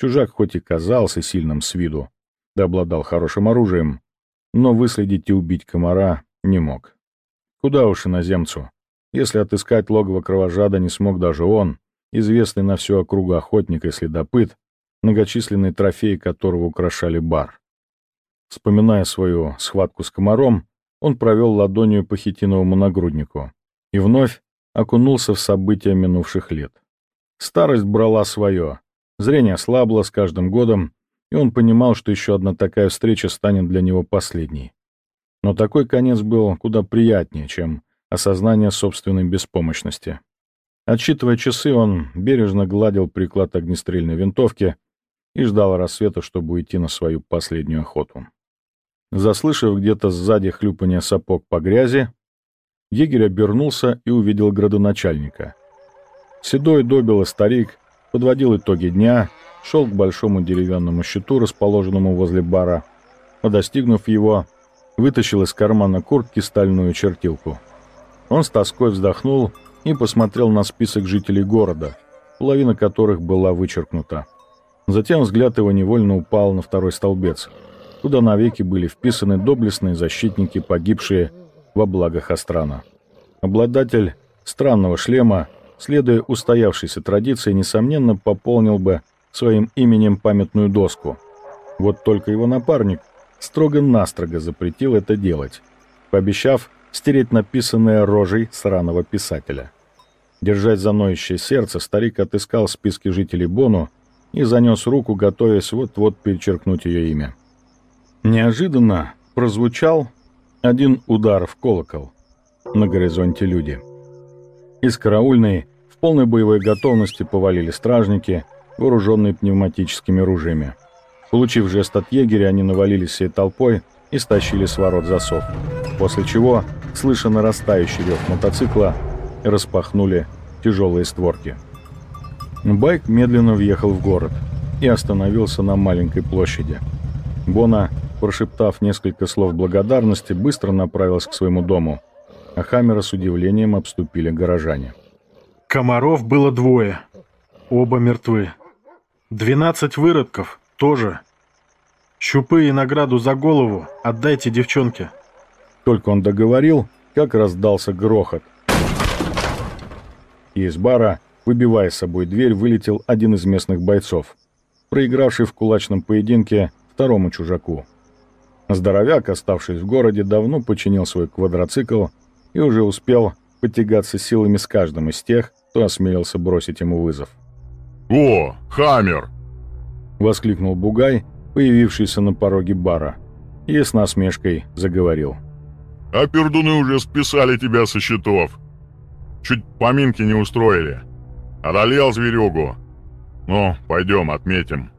Чужак хоть и казался сильным с виду, да обладал хорошим оружием, но выследить и убить комара не мог. Куда уж иноземцу. Если отыскать логово кровожада не смог даже он, известный на всю округу охотник и следопыт, многочисленные трофеи которого украшали бар. Вспоминая свою схватку с комаром, он провел ладонью по хитиновому нагруднику и вновь окунулся в события минувших лет. Старость брала свое, зрение слабло с каждым годом, и он понимал, что еще одна такая встреча станет для него последней. Но такой конец был куда приятнее, чем осознание собственной беспомощности. Отсчитывая часы, он бережно гладил приклад огнестрельной винтовки и ждал рассвета, чтобы уйти на свою последнюю охоту. Заслышав где-то сзади хлюпание сапог по грязи, егерь обернулся и увидел градоначальника. Седой добелый старик подводил итоги дня, шел к большому деревянному щиту, расположенному возле бара, а достигнув его, вытащил из кармана куртки стальную чертилку. Он с тоской вздохнул и посмотрел на список жителей города, половина которых была вычеркнута. Затем взгляд его невольно упал на второй столбец, куда навеки были вписаны доблестные защитники, погибшие во благах Астрана. Обладатель странного шлема, следуя устоявшейся традиции, несомненно пополнил бы своим именем памятную доску. Вот только его напарник строго-настрого запретил это делать, пообещав стереть написанное рожей сраного писателя. Держать за ноющее сердце, старик отыскал в списке жителей Бону и занес руку, готовясь вот-вот перечеркнуть ее имя. Неожиданно прозвучал один удар в колокол. На горизонте люди. Из караульной в полной боевой готовности повалили стражники, вооруженные пневматическими ружьями. Получив жест от егеря, они навалились всей толпой и стащили с ворот засов. После чего, слыша нарастающий рев мотоцикла, распахнули тяжелые створки. Байк медленно въехал в город и остановился на маленькой площади. Бона, прошептав несколько слов благодарности, быстро направилась к своему дому, а Хаммера с удивлением обступили горожане. Комаров было двое. Оба мертвы. Двенадцать выродков, тоже. Щупы и награду за голову отдайте девчонке. Только он договорил, как раздался грохот. И из бара, выбивая с собой дверь, вылетел один из местных бойцов, проигравший в кулачном поединке второму чужаку. Здоровяк, оставшись в городе, давно починил свой квадроцикл и уже успел потягаться силами с каждым из тех, кто осмелился бросить ему вызов. «О, Хаммер!» — воскликнул Бугай, появившийся на пороге бара, и с насмешкой заговорил. «А пердуны уже списали тебя со счетов. Чуть поминки не устроили. Одолел зверюгу. Ну, пойдем, отметим».